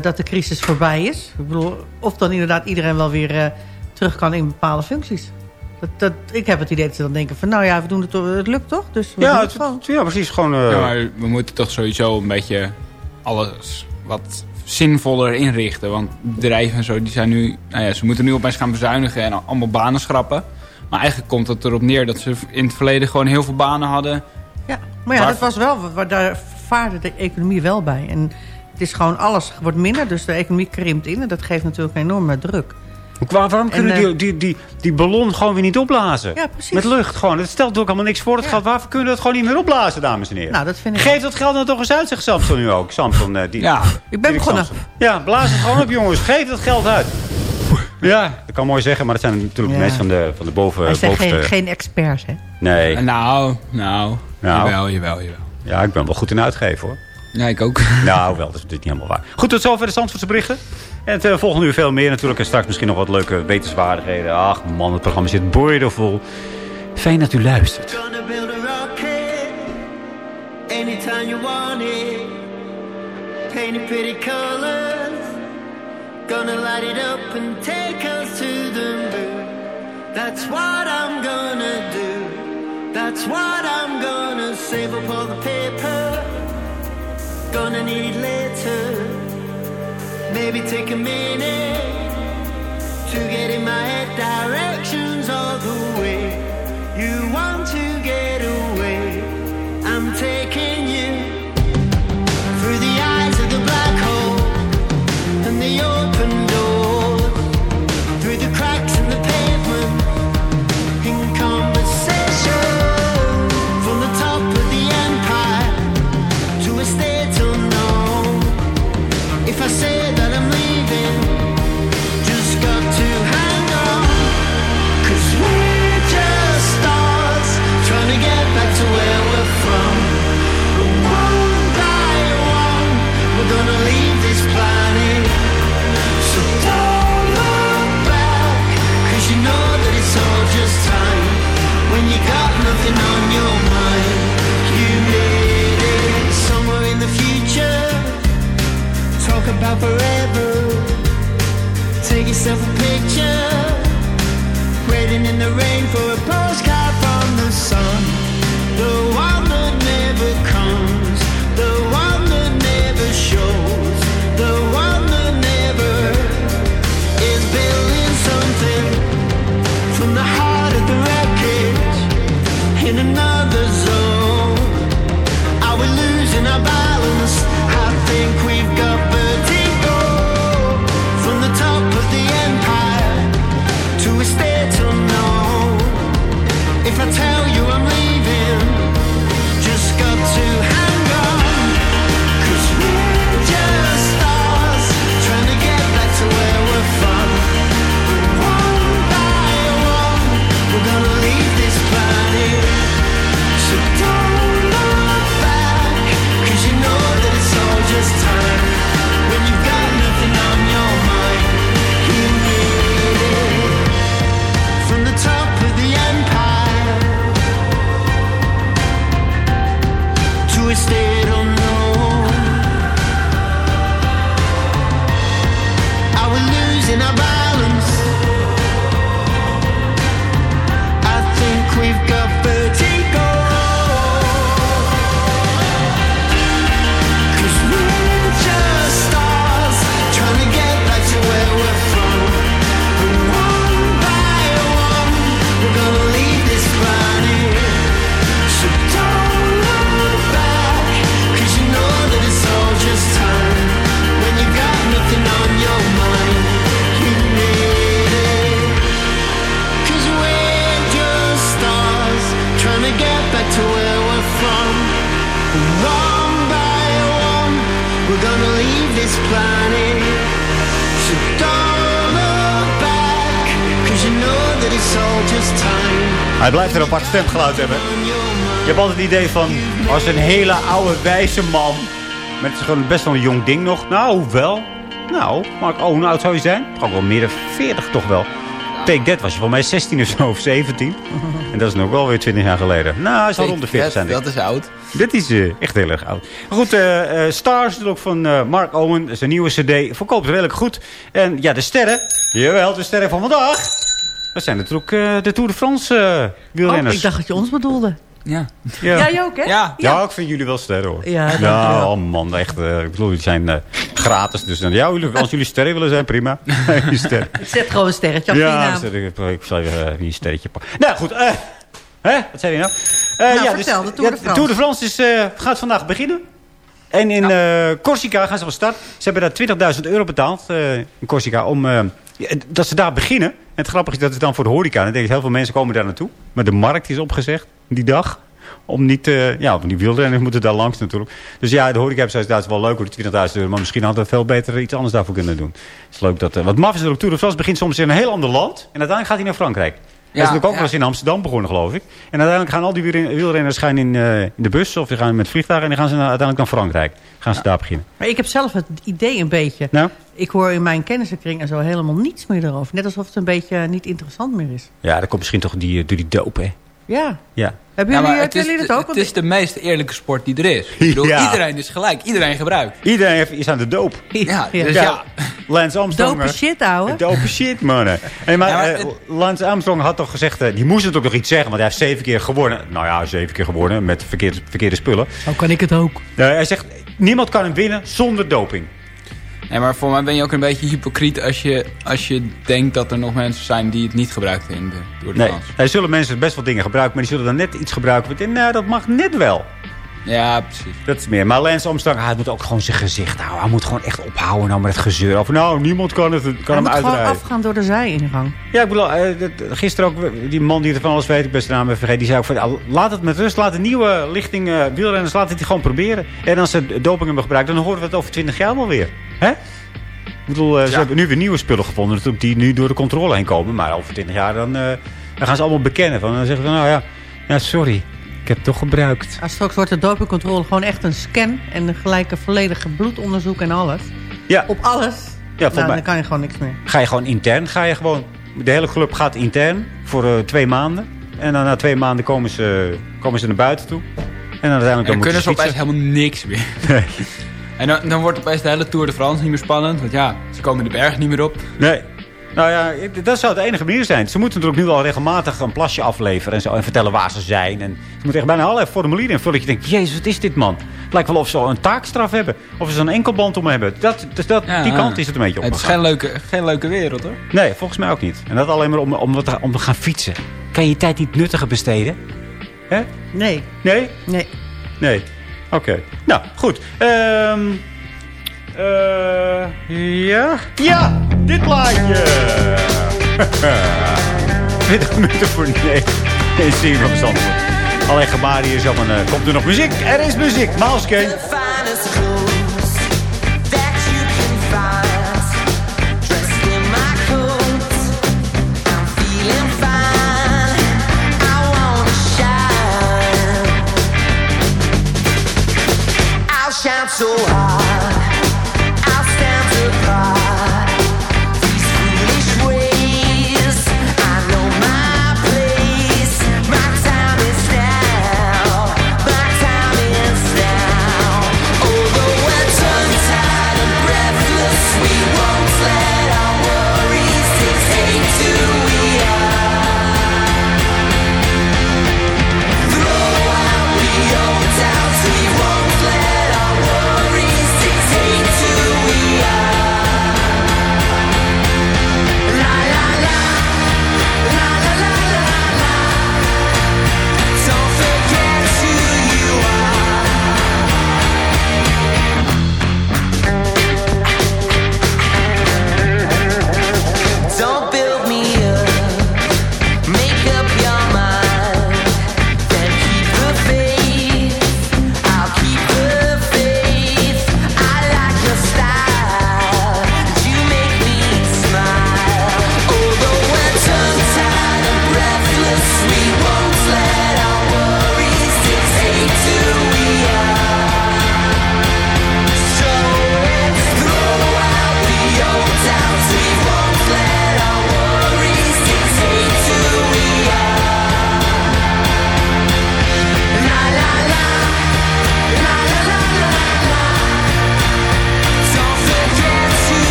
[SPEAKER 7] dat de crisis voorbij is? Ik bedoel, of dan inderdaad iedereen wel weer terug kan in bepaalde functies. Dat, dat, ik heb het idee dat ze dan denken van, nou ja, we doen het, toch- het lukt toch? Dus we
[SPEAKER 6] Ja,
[SPEAKER 7] doen
[SPEAKER 6] het,
[SPEAKER 7] het gewoon.
[SPEAKER 6] ja, precies. Gewoon, eh,
[SPEAKER 8] Ja, maar we moeten toch sowieso een beetje alles wat zinvoller inrichten. Want bedrijven en zo, die zijn nu... Nou ja, ze moeten nu opeens gaan bezuinigen en allemaal banen schrappen. Maar eigenlijk komt het erop neer dat ze in het verleden gewoon heel veel banen hadden...
[SPEAKER 7] Ja, maar ja, dat was wel, wa- daar vaarde de economie wel bij. En het is gewoon, alles wordt minder, dus de economie krimpt in. En dat geeft natuurlijk een enorme druk.
[SPEAKER 6] Waarom kunnen
[SPEAKER 7] En,
[SPEAKER 6] die,
[SPEAKER 7] eh,
[SPEAKER 6] die, die, die ballon gewoon weer niet opblazen?
[SPEAKER 7] Ja, precies.
[SPEAKER 6] Met lucht gewoon. Het stelt ook helemaal niks voor. Het gaat, waarvoor kunnen we het gewoon niet meer opblazen, dames en heren?
[SPEAKER 7] Nou, dat vind ik...
[SPEAKER 6] Geef dat geld nou toch eens uit, zegt Samson nu ook. Samson, eh, die,
[SPEAKER 8] Ja.
[SPEAKER 7] Ik ben begonnen.
[SPEAKER 6] Samson. Ja, blaas het gewoon op, jongens. Geef dat geld uit. Ja, dat kan mooi zeggen, maar dat zijn natuurlijk
[SPEAKER 7] Ja.
[SPEAKER 6] mensen van de, van de boven,
[SPEAKER 7] Wij zijn
[SPEAKER 6] bovenste...
[SPEAKER 7] geen, geen experts, hè?
[SPEAKER 6] Nee.
[SPEAKER 8] Nou, nou,
[SPEAKER 6] Nou.
[SPEAKER 8] jawel, jawel, jawel.
[SPEAKER 6] Ja, ik ben wel goed in uitgeven, hoor.
[SPEAKER 8] Ja, ik ook.
[SPEAKER 6] Nou, wel, dat is natuurlijk niet helemaal waar. Goed, tot zover de Zandvoortse berichten. En het eh, volgende uur veel meer natuurlijk. En straks misschien nog wat leuke wetenswaardigheden. Ach man, het programma zit boordevol. Fijn dat u luistert.
[SPEAKER 9] Anytime you want it. Paint it pretty colors. Gonna light it up and take us to the moon. That's what I'm gonna do. That's what I'm gonna save up the paper. Gonna need it later. Maybe take a minute to get in my head directions all the way. You want to get away. I'm taking suffering
[SPEAKER 6] Hij blijft een apart stemgeluid hebben. Je hebt altijd het idee van, als een hele oude wijze man... met gewoon best wel een jong ding nog. Nou, hoewel. Nou, oh, hoe oud zou je zijn? Ook wel meer dan 40 toch wel. Take That was je voor mij 16 of zo, of 17. [LAUGHS] En dat is nog wel weer 20 jaar geleden. Nou, hij zal rond de 40 zijn.
[SPEAKER 8] Dat is oud.
[SPEAKER 6] Dit is eh, echt heel erg oud. Maar goed, eh, eh, Stars natuurlijk van eh, Mark Owen. Zijn nieuwe cd verkoopt redelijk goed. En ja, de sterren. Jawel, de sterren van vandaag. Dat zijn natuurlijk eh, de Tour de France eh wielrenners.
[SPEAKER 7] Oh, ik dacht dat je ons bedoelde.
[SPEAKER 8] Ja.
[SPEAKER 6] Ja.
[SPEAKER 7] Jij ook, hè?
[SPEAKER 8] Ja.
[SPEAKER 6] Ja, ik vind jullie wel sterren hoor.
[SPEAKER 7] Ja,
[SPEAKER 6] ja oh man, echt. eh, ik bedoel, jullie zijn eh, gratis. Dus eh, ja, jullie, als jullie sterren willen zijn, prima. [LAUGHS] sterren.
[SPEAKER 7] Ik zet gewoon een sterretje op je
[SPEAKER 6] Ja,
[SPEAKER 7] naam.
[SPEAKER 6] ik, ik zal je een sterretje pakken. Nou goed, eh, hè? wat zei je nou? Eh,
[SPEAKER 7] Nou,
[SPEAKER 6] ja,
[SPEAKER 7] vertel,
[SPEAKER 6] dus,
[SPEAKER 7] de Tour de
[SPEAKER 6] ja,
[SPEAKER 7] France.
[SPEAKER 6] Tour de France is, eh, gaat vandaag beginnen. En in eh, Corsica gaan ze van start. Ze hebben daar 20.000 euro betaald eh, in Corsica om... eh, ja, dat ze daar beginnen. En het grappige is dat het dan voor de horeca. Dan denk ik, heel veel mensen komen daar naartoe. Maar de markt is opgezegd die dag. Om niet, eh, ja, want die wielrenners moeten daar langs natuurlijk. Dus ja, de horeca zoiets, dat is wel leuk voor die 20.000 euro. Maar misschien hadden we veel beter iets anders daarvoor kunnen doen. Het is leuk dat... eh, wat maf is dat de Tour de France begint soms in een heel ander land. En uiteindelijk gaat hij naar Frankrijk. Hij is natuurlijk ook wel eens in Amsterdam begonnen, geloof ik. En uiteindelijk gaan al die wielren- wielrenners gaan in, eh, in de bus of die gaan met vliegtuigen en dan gaan ze naar, uiteindelijk naar Frankrijk. Gaan ze daar beginnen.
[SPEAKER 7] Maar ik heb zelf het idee een beetje.
[SPEAKER 6] Nou?
[SPEAKER 7] Ik hoor in mijn kennissenkring en zo helemaal niets meer erover. Net alsof het een beetje niet interessant meer is.
[SPEAKER 6] Ja, dat komt misschien toch die, door die doop, hè?
[SPEAKER 7] Ja.
[SPEAKER 6] Ja.
[SPEAKER 7] Hebben
[SPEAKER 8] Ja,
[SPEAKER 7] jullie,
[SPEAKER 8] maar
[SPEAKER 7] hebben
[SPEAKER 8] het, is,
[SPEAKER 7] jullie dat ook?
[SPEAKER 8] het is de meest eerlijke sport die er is. [LAUGHS] Ik bedoel,
[SPEAKER 6] Ja.
[SPEAKER 8] Iedereen is gelijk. Iedereen gebruikt.
[SPEAKER 6] Iedereen heeft, is aan de doop. [LAUGHS]
[SPEAKER 8] Ja,
[SPEAKER 7] Ja.
[SPEAKER 8] dus
[SPEAKER 6] Ja.
[SPEAKER 8] ja.
[SPEAKER 6] Lance Armstrong.
[SPEAKER 7] Dope
[SPEAKER 6] eh,
[SPEAKER 7] shit, ouwe.
[SPEAKER 6] Dope shit, mannen. Hey, maar,
[SPEAKER 8] Ja, maar
[SPEAKER 6] eh, Lance Armstrong had toch gezegd... eh, die moest natuurlijk nog iets zeggen, want hij heeft zeven keer gewonnen. Nou ja, zeven keer gewonnen met verkeerde, verkeerde spullen.
[SPEAKER 7] Zo kan ik het ook.
[SPEAKER 6] Eh, hij zegt, niemand kan hem winnen zonder doping.
[SPEAKER 8] Nee, maar voor mij ben je ook een beetje hypocriet als je, als je denkt dat er nog mensen zijn die het niet gebruikt in de Tour de
[SPEAKER 6] Nee, er zullen mensen best wel dingen gebruiken... maar die zullen dan net iets gebruiken. wat- Nou, dat mag net wel.
[SPEAKER 8] Ja, precies.
[SPEAKER 6] Dat is meer. Maar Lance Armstrong, hij moet ook gewoon zijn gezicht houden. Hij moet gewoon echt ophouden nou met het gezeur. Over, nou, niemand kan, het, kan
[SPEAKER 7] Hij
[SPEAKER 6] hem
[SPEAKER 7] moet gewoon afgaan door de zijingang.
[SPEAKER 6] Ja, ik bedoel, eh, gisteren ook, die man die er van alles weet, ik ben zijn naam even vergeten, die zei ook van, ja, laat het met rust, laat de nieuwe lichting eh, wielrenners, laat het die gewoon proberen. En als ze doping hebben gebruikt, dan horen we het over 20 jaar wel weer. Hè? Ik bedoel, eh, ze
[SPEAKER 8] Ja.
[SPEAKER 6] hebben nu weer nieuwe spullen gevonden, natuurlijk, die nu door de controle heen komen. Maar over 20 jaar, dan, eh, dan gaan ze allemaal bekennen. Van, dan zeggen ze, nou ja, ja, sorry, ik heb het toch gebruikt.
[SPEAKER 7] Als straks wordt de dopingcontrole gewoon echt een scan... en een gelijke volledige bloedonderzoek en alles.
[SPEAKER 6] Ja,
[SPEAKER 7] Op alles.
[SPEAKER 6] ja
[SPEAKER 7] nou, dan kan je gewoon niks meer.
[SPEAKER 6] ga je gewoon intern, ga je gewoon, de hele club gaat intern voor eh, twee maanden. En dan na twee maanden komen ze, komen ze naar buiten toe. En dan uiteindelijk
[SPEAKER 8] En dan
[SPEAKER 6] dan
[SPEAKER 8] kunnen ze opeens helemaal niks meer. [LAUGHS]
[SPEAKER 6] Nee.
[SPEAKER 8] En dan, dan wordt opeens de hele Tour de France niet meer spannend. Want ja, ze komen de berg niet meer op.
[SPEAKER 6] Nee. Nou ja, dat zou de enige manier zijn. Ze moeten natuurlijk nu al regelmatig een plasje afleveren en zo. En vertellen waar ze zijn. En ze moeten echt bijna allerlei formulieren invullen. Dat je denkt, jezus, wat is dit man? Het lijkt wel of ze een taakstraf hebben. Of ze een enkelband om hebben. Dat, dus dat,
[SPEAKER 8] Ja,
[SPEAKER 6] die kant is het een beetje op.
[SPEAKER 8] Het is geen leuke, geen leuke wereld hoor.
[SPEAKER 6] Nee, volgens mij ook niet. En dat alleen maar om, om, wat- om te gaan fietsen. Kan je je tijd niet nuttiger besteden? Hè?
[SPEAKER 7] Nee.
[SPEAKER 6] Nee?
[SPEAKER 7] Nee.
[SPEAKER 6] Nee. Oké. Nou, goed. Ehm eh, ja? Ja! Dit plaatje! 20 minuten voor 9. Nee, zie je van. Alleen gebaren hier zo van, eh, komt er nog muziek? Er is muziek. Maalskeen.
[SPEAKER 10] finest clothes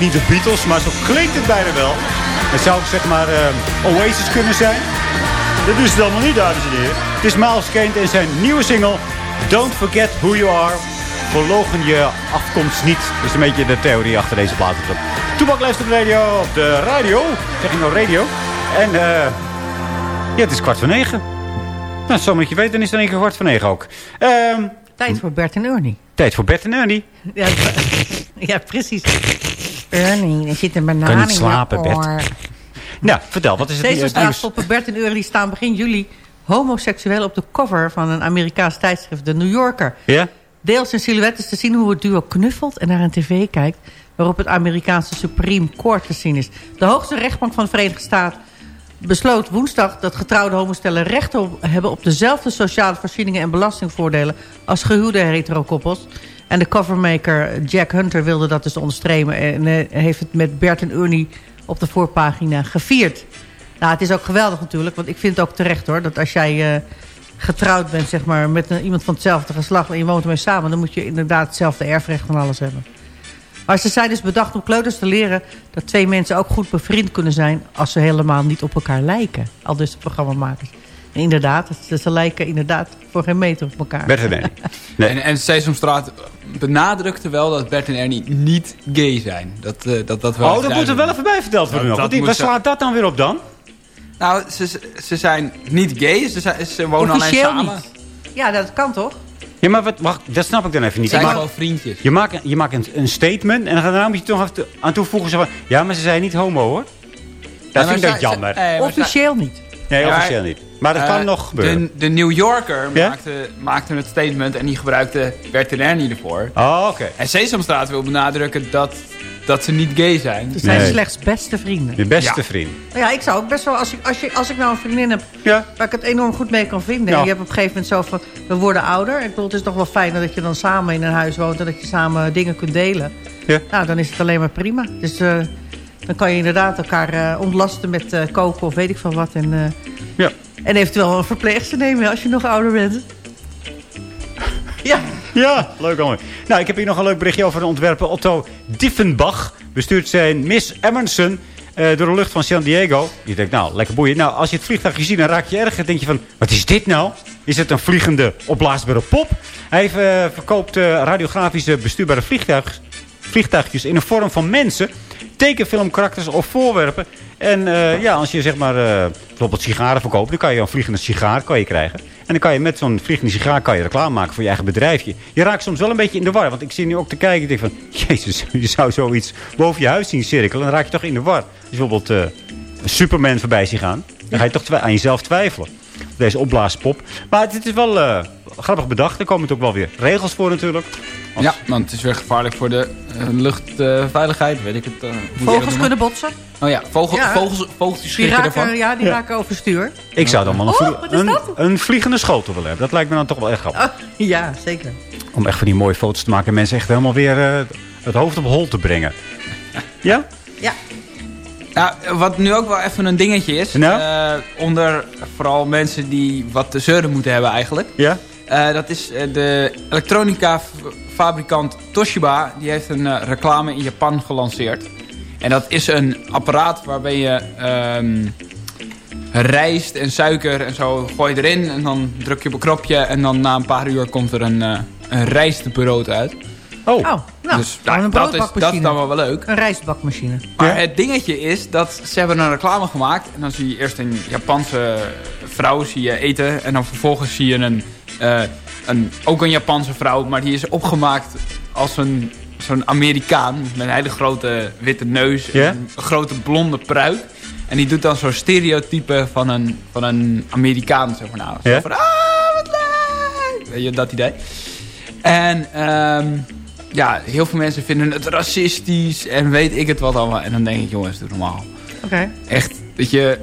[SPEAKER 6] niet de Beatles, maar zo klinkt het bijna wel. Het zou zeg maar eh, Oasis kunnen zijn. Dat is het allemaal niet, dames en heren. Het is Miles Kane en zijn nieuwe single Don't Forget Who You Are. Verlogen je afkomst niet. Dat is een beetje de theorie achter deze plaat. Toebak op de radio. Op de radio. Zeg ik nou radio? En eh ja, het is kwart voor negen. Nou, zo moet je weten, dan is het in één keer kwart voor negen ook. Ehm,
[SPEAKER 7] Tijd voor Bert en Ernie.
[SPEAKER 6] tijd voor Bert en Ernie.
[SPEAKER 7] Ja, [LAUGHS] ja precies. Ernie, er zit een banaan
[SPEAKER 6] Kan niet slapen, Bert. [LAUGHS] Nou, vertel, wat is het
[SPEAKER 7] Deze
[SPEAKER 6] nieuws?
[SPEAKER 7] straatstoppen Bert en Ernie staan begin juli homoseksueel op de cover van een Amerikaans tijdschrift, The New Yorker.
[SPEAKER 6] Ja?
[SPEAKER 7] Deels in silhouet is te zien hoe het duo knuffelt en naar een tv kijkt... waarop het Amerikaanse Supreme Court te zien is. De hoogste rechtbank van de Verenigde Staten besloot woensdag... dat getrouwde homostellen recht op, hebben op dezelfde sociale voorzieningen... en belastingvoordelen als gehuwde heterokoppels. En de covermaker Jack Hunter wilde dat dus onderstrepen... en eh, heeft het met Bert en Ernie op de voorpagina gevierd. Nou, het is ook geweldig natuurlijk, want ik vind het ook terecht hoor... dat als jij... eh, getrouwd bent zeg maar, met iemand van hetzelfde geslacht... en je woont ermee samen... dan moet je inderdaad hetzelfde erfrecht van alles hebben. Maar ze zijn dus bedacht om kleuters te leren... dat twee mensen ook goed bevriend kunnen zijn... als ze helemaal niet op elkaar lijken. Al dus de programmamakers. Inderdaad, ze, ze lijken inderdaad voor geen meter op elkaar.
[SPEAKER 6] Bert en Ernie. [LAUGHS] Nee.
[SPEAKER 8] En, en Sesamstraat benadrukte wel dat Bert en Ernie niet gay zijn. Dat, eh, dat, dat wel
[SPEAKER 6] Oh, dat moet er wel even bij verteld worden
[SPEAKER 8] Ja,
[SPEAKER 6] nog. Waar
[SPEAKER 8] ze-
[SPEAKER 6] slaat dat dan weer op dan?
[SPEAKER 8] Nou, ze, ze zijn niet gay. Ze, zijn, ze wonen
[SPEAKER 7] Officieel
[SPEAKER 8] alleen samen.
[SPEAKER 7] niet. Ja, dat kan toch?
[SPEAKER 6] Ja, maar wat, wacht, dat snap ik dan even
[SPEAKER 8] Ze
[SPEAKER 6] niet.
[SPEAKER 8] zijn
[SPEAKER 6] Je maakt-
[SPEAKER 8] gewoon vriendjes.
[SPEAKER 6] Je maakt, je maakt een, een statement en dan moet je toch aan toevoegen. Van, ja, maar ze zijn niet homo hoor. Dat vind ik jammer.
[SPEAKER 8] zij-
[SPEAKER 7] Officieel niet.
[SPEAKER 6] nee, officieel niet. Maar dat
[SPEAKER 8] Eh,
[SPEAKER 6] kan nog gebeuren.
[SPEAKER 8] De, de New Yorker
[SPEAKER 6] Ja?
[SPEAKER 8] maakte, maakte het statement en die gebruikte Bert en Ernie ervoor.
[SPEAKER 6] Oh, oké.
[SPEAKER 8] En Sesamstraat wil benadrukken dat, dat ze niet gay zijn.
[SPEAKER 7] Ze zijn
[SPEAKER 6] Nee.
[SPEAKER 7] slechts beste vrienden.
[SPEAKER 6] Je beste
[SPEAKER 8] Ja.
[SPEAKER 6] vriend.
[SPEAKER 7] Nou ja, ik zou ook best wel, als ik, als, je, als ik nou een vriendin heb
[SPEAKER 6] Ja.
[SPEAKER 7] waar ik het enorm goed mee kan vinden.
[SPEAKER 6] Ja.
[SPEAKER 7] En je hebt op een gegeven moment zo van, we worden ouder. Ik bedoel, het is toch wel fijn dat je dan samen in een huis woont en dat je samen dingen kunt delen.
[SPEAKER 6] Ja.
[SPEAKER 7] Nou, dan is het alleen maar prima. Dus eh, dan kan je inderdaad elkaar eh, ontlasten met eh, koken of weet ik veel wat. En, eh,
[SPEAKER 6] Ja.
[SPEAKER 7] en eventueel een verpleegster nemen als je nog ouder bent. Ja,
[SPEAKER 6] Ja, leuk allemaal. Nou, ik heb hier nog een leuk berichtje over de ontwerper Otto Diffenbach. Bestuurt zijn Miss Emerson eh, door de lucht van San Diego. Je denkt, nou, lekker boeiend. Nou, als je het vliegtuigje ziet, dan raak je erg. Dan denk je van, wat is dit nou? Is het een vliegende opblaasbare pop? Hij heeft, eh, verkoopt eh, radiografische bestuurbare vliegtuig, vliegtuigjes in de vorm van mensen. Tekenfilmkarakters of voorwerpen. En eh, ja, als je zeg maar eh, bijvoorbeeld sigaren verkoopt, dan kan je een vliegende sigaar kan je krijgen. En dan kan je met zo'n vliegende sigaar kan je reclame maken voor je eigen bedrijfje. Je raakt soms wel een beetje in de war. Want ik zie nu ook te kijken. Ik denk van, [LAUGHS] jezus, je zou zoiets boven je huis zien cirkelen. Dan raak je toch in de war. Je bijvoorbeeld eh, Superman voorbij ziet gaan. Dan ga je toch aan jezelf twijfelen. Deze opblaaspop. Maar het is wel grappig bedacht. Er komen natuurlijk wel weer regels voor natuurlijk. Als-
[SPEAKER 8] Ja, want het is weer gevaarlijk voor de eh, luchtveiligheid, weet ik het. eh,
[SPEAKER 7] vogels kunnen botsen.
[SPEAKER 8] Oh ja, vogel,
[SPEAKER 7] Ja.
[SPEAKER 8] vogels, vogeltjes
[SPEAKER 7] Die
[SPEAKER 8] schrikken
[SPEAKER 7] raken,
[SPEAKER 8] ervan.
[SPEAKER 7] ja, die
[SPEAKER 6] Ja.
[SPEAKER 7] raken overstuur.
[SPEAKER 6] Ik zou dan wel een,
[SPEAKER 7] Oh,
[SPEAKER 6] een, vliegende schotel willen hebben. Dat lijkt me dan toch wel echt grappig.
[SPEAKER 7] Oh, ja, zeker.
[SPEAKER 6] Om echt van die mooie foto's te maken. En mensen echt helemaal weer eh, het hoofd op hol te brengen. [LAUGHS] Ja?
[SPEAKER 7] Ja.
[SPEAKER 8] Ja, wat nu ook wel even een dingetje is.
[SPEAKER 6] Nou?
[SPEAKER 8] eh, onder vooral mensen die wat te zeuren moeten hebben eigenlijk.
[SPEAKER 6] Ja?
[SPEAKER 8] Eh, dat is eh, de elektronica fabrikant Toshiba. Die heeft een eh, reclame in Japan gelanceerd. En dat is een apparaat waarbij je ehm, rijst en suiker en zo gooi je erin. En dan druk je op een knopje en dan na een paar uur komt er een, eh een rijstbrood uit.
[SPEAKER 6] Oh.
[SPEAKER 7] Oh, nou,
[SPEAKER 8] dus
[SPEAKER 7] gewoon
[SPEAKER 8] nou,
[SPEAKER 7] een
[SPEAKER 8] dat, is, dat is dan wel wel leuk.
[SPEAKER 7] Een rijstbakmachine.
[SPEAKER 8] Maar
[SPEAKER 6] Ja.
[SPEAKER 8] het dingetje is dat ze hebben een reclame gemaakt. En dan zie je eerst een Japanse vrouw zie je eten. En dan vervolgens zie je een, eh, een, ook een Japanse vrouw. Maar die is opgemaakt als een, zo'n Amerikaan. Met een hele grote witte neus. En een grote blonde pruik. En die doet dan zo'n stereotype van een, van een Amerikaan. Zeg maar nou. Zo
[SPEAKER 6] Ja?
[SPEAKER 8] van, ah, wat leuk! Weet je, dat idee. En ehm, ja, heel veel mensen vinden het racistisch en weet ik het wat allemaal. En dan denk ik, jongens, doe normaal.
[SPEAKER 7] Oké.
[SPEAKER 8] Echt, dat je...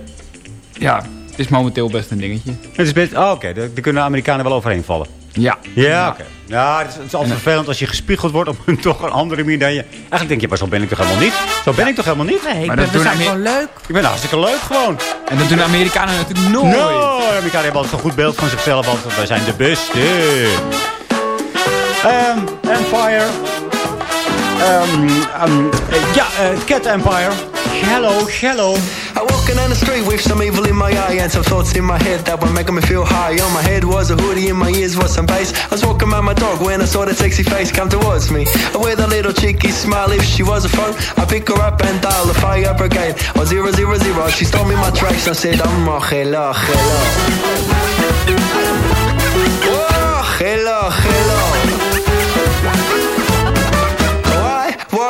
[SPEAKER 8] Ja, het is momenteel best een dingetje.
[SPEAKER 6] Het is best, oh, oké, daar daar kunnen de Amerikanen wel overheen vallen.
[SPEAKER 8] Ja.
[SPEAKER 6] Ja, oké. Ja, het is, het is altijd
[SPEAKER 8] En-
[SPEAKER 6] vervelend als je gespiegeld wordt op een [LAUGHS] toch een andere manier dan je... Eigenlijk denk je, maar zo ben ik toch helemaal niet? Zo ben ik toch helemaal niet?
[SPEAKER 7] Nee, ik
[SPEAKER 8] Maar
[SPEAKER 7] ben,
[SPEAKER 8] dat
[SPEAKER 7] we zijn gewoon leuk.
[SPEAKER 6] Ik ben hartstikke leuk gewoon.
[SPEAKER 8] En dat doen de Amerikanen natuurlijk nooit.
[SPEAKER 6] No, de Amerikanen hebben altijd een goed beeld van zichzelf. Want wij zijn de beste. Ehm, Empire. Ehm, ehm, eh, ja, eh, Cat Empire. Hello, hello.
[SPEAKER 9] I walking down the street with some evil in my eye and some thoughts in my head that were making me feel high. On my head was a hoodie, in my ears was some bass. I was walking around my dog when I saw that sexy face come towards me. With a little cheeky smile, if she was a phone, I pick her up and dial the fire brigade. Oh zero zero zero, she stole me my tracks. I said, I'm a hello, hello.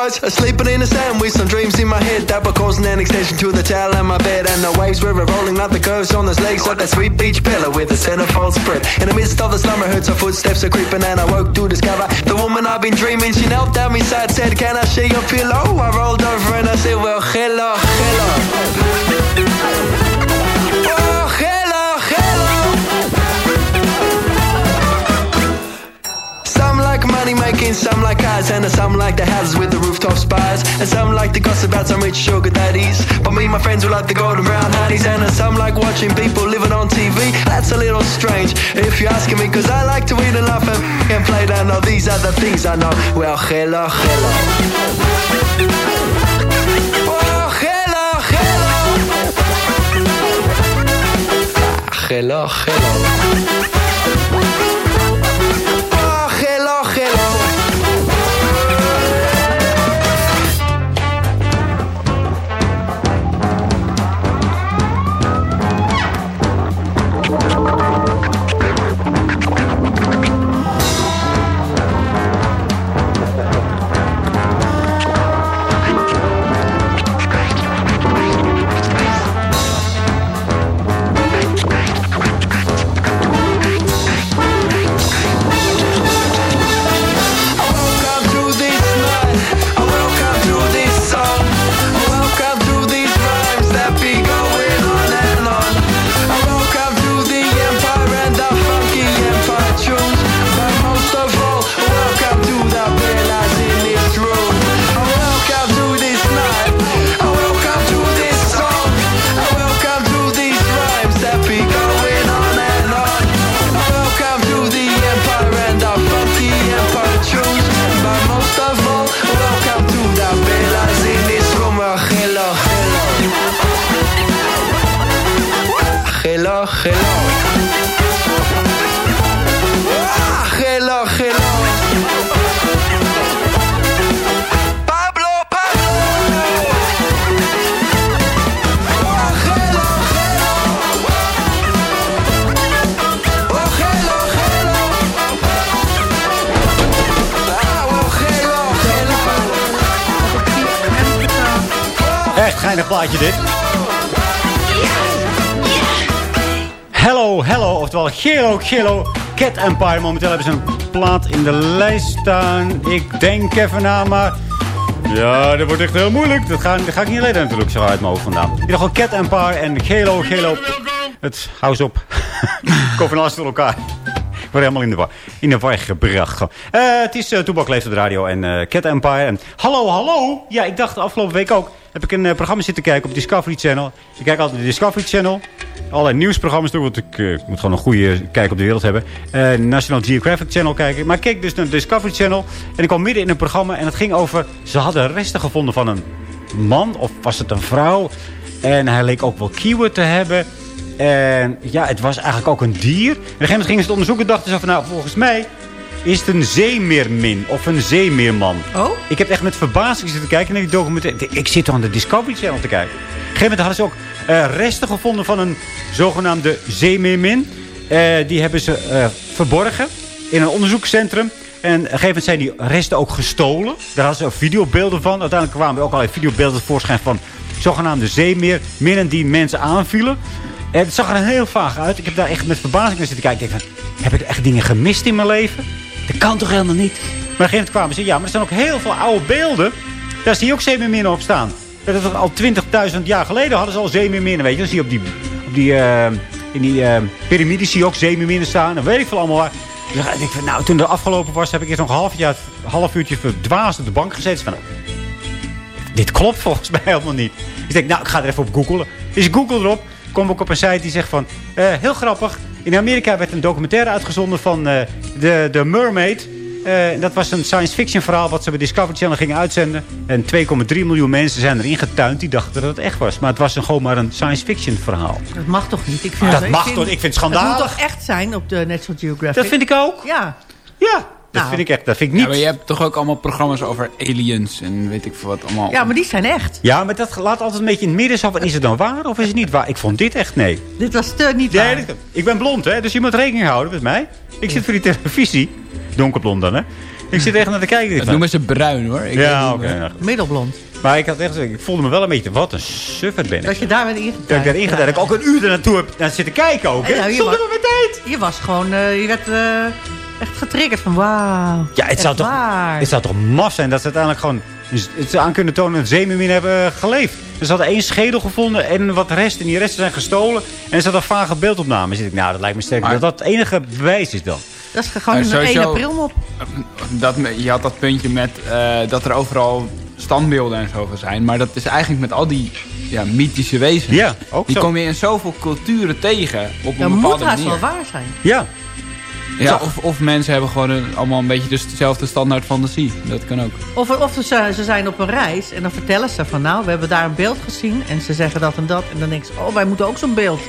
[SPEAKER 9] Was sleeping in the sand with some dreams in my head that were causing an extension to the towel and my bed. And the waves were rolling like the curves on those legs, like that sweet beach pillow with a centerfold spread. In the midst of the slumber, heard some footsteps are creeping, and I woke to discover the woman I've been dreaming. She knelt down beside, said, Can I share your pillow? I rolled over and I said, Well, hello, hello. Some like cars, and some like the houses with the rooftop spires, and some like the gossip about some rich sugar daddies. But me, and my friends, we like the golden brown honey's, and some like watching people living on TV. That's a little strange if you're asking me, cause I like to eat and laugh and, and play down. all these the things I know. Well, hello, hello. Oh, hello, hello. Ah, hello, hello.
[SPEAKER 6] Gelo. Cat Empire. Momenteel hebben ze een plaat in de lijst staan. Ik denk even na, maar... Ja, dat wordt echt heel moeilijk. Dat ga, dat ik niet alleen natuurlijk zo uit mijn hoofd vandaan. In ieder geval Cat Empire en Gelo, Gelo. Het, hou op. Ik [LAUGHS] kom van alles door elkaar. [LAUGHS] Ik word helemaal in de war, in de war gebracht. Eh, het is uh, Toebak Leeft de radio en eh, Cat Empire. En hallo, hallo. Ja, ik dacht de afgelopen week ook. Heb ik een programma zitten kijken op Discovery Channel. Ik kijk altijd de Discovery Channel. Allerlei nieuwsprogramma's doen. Want ik moet gewoon een goede kijk op de wereld hebben. National Geographic Channel kijken. Maar ik keek dus naar de Discovery Channel. En ik kwam midden in een programma. En het ging over... Ze hadden resten gevonden van een man. Of was het een vrouw? En hij leek ook wel kieuwen te hebben. En ja, het was eigenlijk ook een dier. En op een gegeven moment gingen ze het onderzoeken. En dachten ze van, nou, volgens mij is het een zeemeermin of een zeemeerman.
[SPEAKER 7] Oh?
[SPEAKER 6] Ik heb echt met verbazing zitten kijken naar die documentaire. Ik zit toch aan de Discovery Channel te kijken. Op een gegeven moment hadden ze ook eh, resten gevonden van een zogenaamde zeemeermin. Eh, die hebben ze eh, verborgen in een onderzoekscentrum. En op een gegeven moment zijn die resten ook gestolen. Daar hadden ze ook videobeelden van. Uiteindelijk kwamen er ook allerlei videobeelden tevoorschijn van zogenaamde zeemeerminnen die mensen aanvielen. En het zag er heel vaag uit. Ik heb daar echt met verbazing naar zitten kijken. Ik denk van, heb ik echt dingen gemist in mijn leven? Dat kan toch helemaal niet? Maar op een gegeven moment kwamen ze, ja, maar er zijn ook heel veel oude beelden. Daar zie je ook zeemeerminnen op staan. Dat is al 20.000 jaar geleden hadden ze al zeemeerminnen, weet je. Dan zie je op die, op die, eh, in die uh, piramides zie je ook zeemeerminnen staan. Dan weet ik veel allemaal waar. Dus ik denk van, nou, toen het afgelopen was, heb ik eerst nog een half, jaar, half uurtje verdwaasd op de bank gezeten. Van, dit klopt volgens mij helemaal niet. Ik denk, nou, ik ga er even op googelen. Ik google erop. Kom ik op een site die zegt van... eh, heel grappig. In Amerika werd een documentaire uitgezonden van eh, de, de Mermaid. Eh, dat was een science fiction verhaal wat ze bij Discovery Channel gingen uitzenden. En 2,3 miljoen mensen zijn erin getuind. Die dachten dat het echt was. Maar het was een, gewoon maar een science fiction verhaal.
[SPEAKER 7] Dat mag toch niet? Ik vind
[SPEAKER 6] Dat mag
[SPEAKER 7] vind-
[SPEAKER 6] toch? Ik vind het schandalig.
[SPEAKER 7] Het moet toch echt zijn op de National Geographic?
[SPEAKER 6] Dat vind ik ook.
[SPEAKER 7] Ja.
[SPEAKER 6] Ja, dat
[SPEAKER 7] Nou.
[SPEAKER 6] vind ik echt. Dat vind ik
[SPEAKER 8] Ja,
[SPEAKER 6] niet.
[SPEAKER 8] maar je hebt toch ook allemaal programma's over aliens en weet ik veel wat allemaal.
[SPEAKER 7] Ja, maar die zijn echt.
[SPEAKER 6] Ja, maar dat laat altijd een beetje in het midden. Zo van, is het dan waar of is het niet waar? Ik vond dit echt nee.
[SPEAKER 7] Dit was te niet
[SPEAKER 6] Nee,
[SPEAKER 7] waar.
[SPEAKER 6] dat- ik ben blond, hè? Dus je moet rekening houden met mij. Ik zit voor die televisie. Donkerblond dan, hè? Ik zit echt naar te kijken.
[SPEAKER 8] Dat noemen ze bruin hoor. Ik
[SPEAKER 6] ja, oké. nou.
[SPEAKER 7] Middelblond.
[SPEAKER 6] Maar ik, had echt, ik voelde me wel een beetje... Wat een sufferd ben ik.
[SPEAKER 7] Dat je daar bent ingetuigd.
[SPEAKER 6] Dat ik daarin gedaan. Dat ik ook een uur er naartoe heb naar zitten kijken ook. hè?
[SPEAKER 7] Ja, je
[SPEAKER 6] Zonder
[SPEAKER 7] was-
[SPEAKER 6] mijn tijd.
[SPEAKER 7] Je was gewoon... eh, je werd eh, echt getriggerd van wauw.
[SPEAKER 6] Ja, het zou, toch,
[SPEAKER 7] waar.
[SPEAKER 6] het zou toch maf zijn dat ze uiteindelijk gewoon... Het aan kunnen tonen dat zeemermin hebben geleefd. Dus ze hadden één schedel gevonden en wat rest. En die resten zijn gestolen. En er zat een vage beeldopname. Zit ik, nou, dat lijkt me sterk
[SPEAKER 8] Maar-
[SPEAKER 6] dat dat het enige bewijs is dan.
[SPEAKER 7] Dat is gewoon een
[SPEAKER 8] sowieso-
[SPEAKER 7] 1 april mop.
[SPEAKER 8] Dat, je had dat puntje met eh, dat er overal standbeelden en zo van zijn. Maar dat is eigenlijk met al die ja, mythische wezens.
[SPEAKER 6] Ja, ook
[SPEAKER 8] Die
[SPEAKER 6] zo.
[SPEAKER 8] kom je in zoveel culturen tegen op een
[SPEAKER 7] Dat moet
[SPEAKER 8] bepaalde
[SPEAKER 7] haast
[SPEAKER 8] manier.
[SPEAKER 7] wel waar zijn.
[SPEAKER 6] Ja,
[SPEAKER 8] Ja, of, of mensen hebben gewoon een, allemaal een beetje dus dezelfde standaard fantasie. Dat kan ook.
[SPEAKER 7] Of, of ze, ze zijn op een reis en dan vertellen ze van... nou, we hebben daar een beeld gezien en ze zeggen dat en dat. En dan denk je, oh, wij moeten ook zo'n beeld.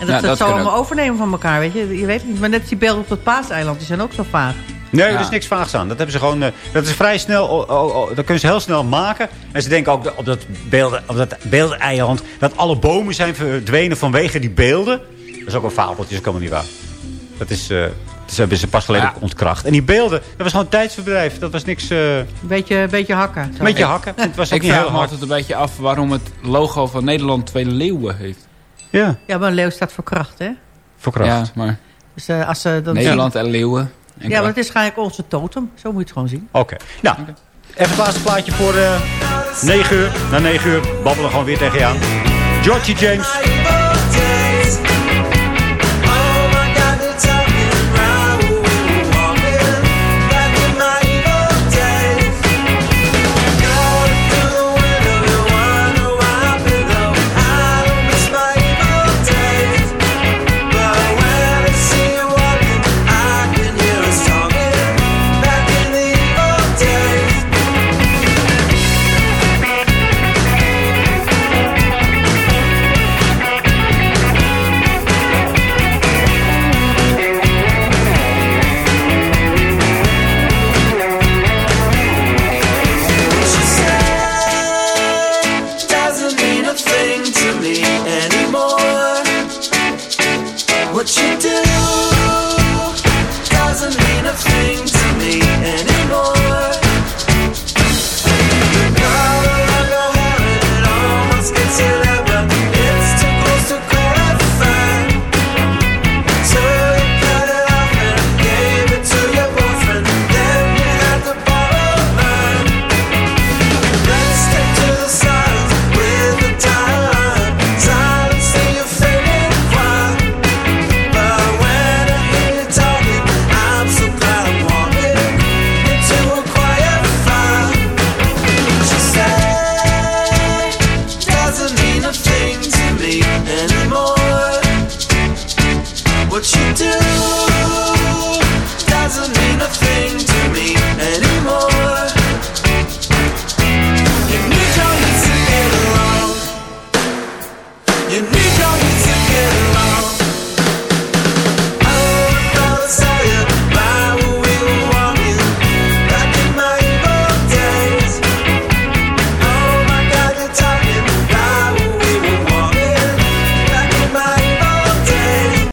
[SPEAKER 7] En dat,
[SPEAKER 8] Ja,
[SPEAKER 7] dat,
[SPEAKER 8] dat
[SPEAKER 7] allemaal
[SPEAKER 8] ook.
[SPEAKER 7] overnemen van elkaar, weet je. Je weet het niet, maar net die beelden op het paaseiland, die zijn ook zo vaag.
[SPEAKER 6] Nee,
[SPEAKER 8] Ja.
[SPEAKER 6] er is niks vaags aan. Dat hebben ze gewoon. eh, dat is vrij snel. Oh, oh, oh, dat kunnen ze heel snel maken. En ze denken ook dat op dat beelden, op dat beeldeneiland dat alle bomen zijn verdwenen vanwege die beelden. Dat is ook een fabeltje, dat kan niet waar. Dat is. eh dat hebben ze pas geleden
[SPEAKER 8] Ja.
[SPEAKER 6] ontkracht. En die beelden, dat was gewoon een tijdsverdrijf. Dat was niks. eh,
[SPEAKER 7] Een beetje, een beetje hakken. Zo.
[SPEAKER 6] een beetje hakken. Het was ook
[SPEAKER 8] Ik
[SPEAKER 6] niet
[SPEAKER 8] vraag
[SPEAKER 6] heel
[SPEAKER 8] me
[SPEAKER 6] hard.
[SPEAKER 8] altijd een beetje af waarom het logo van Nederland twee leeuwen heeft.
[SPEAKER 6] Ja,
[SPEAKER 7] Ja, maar een leeuw staat voor kracht, hè.
[SPEAKER 6] voor kracht.
[SPEAKER 8] Ja, maar
[SPEAKER 7] Dus eh, als ze dan
[SPEAKER 8] Nederland en leeuwen. En
[SPEAKER 7] Ja, maar het is waarschijnlijk onze totem. Zo moet je het gewoon zien.
[SPEAKER 6] Oké. Nou, even het laatste plaatje voor eh 9 uur. Na 9 uur babbelen we gewoon weer tegen je aan. Georgie James.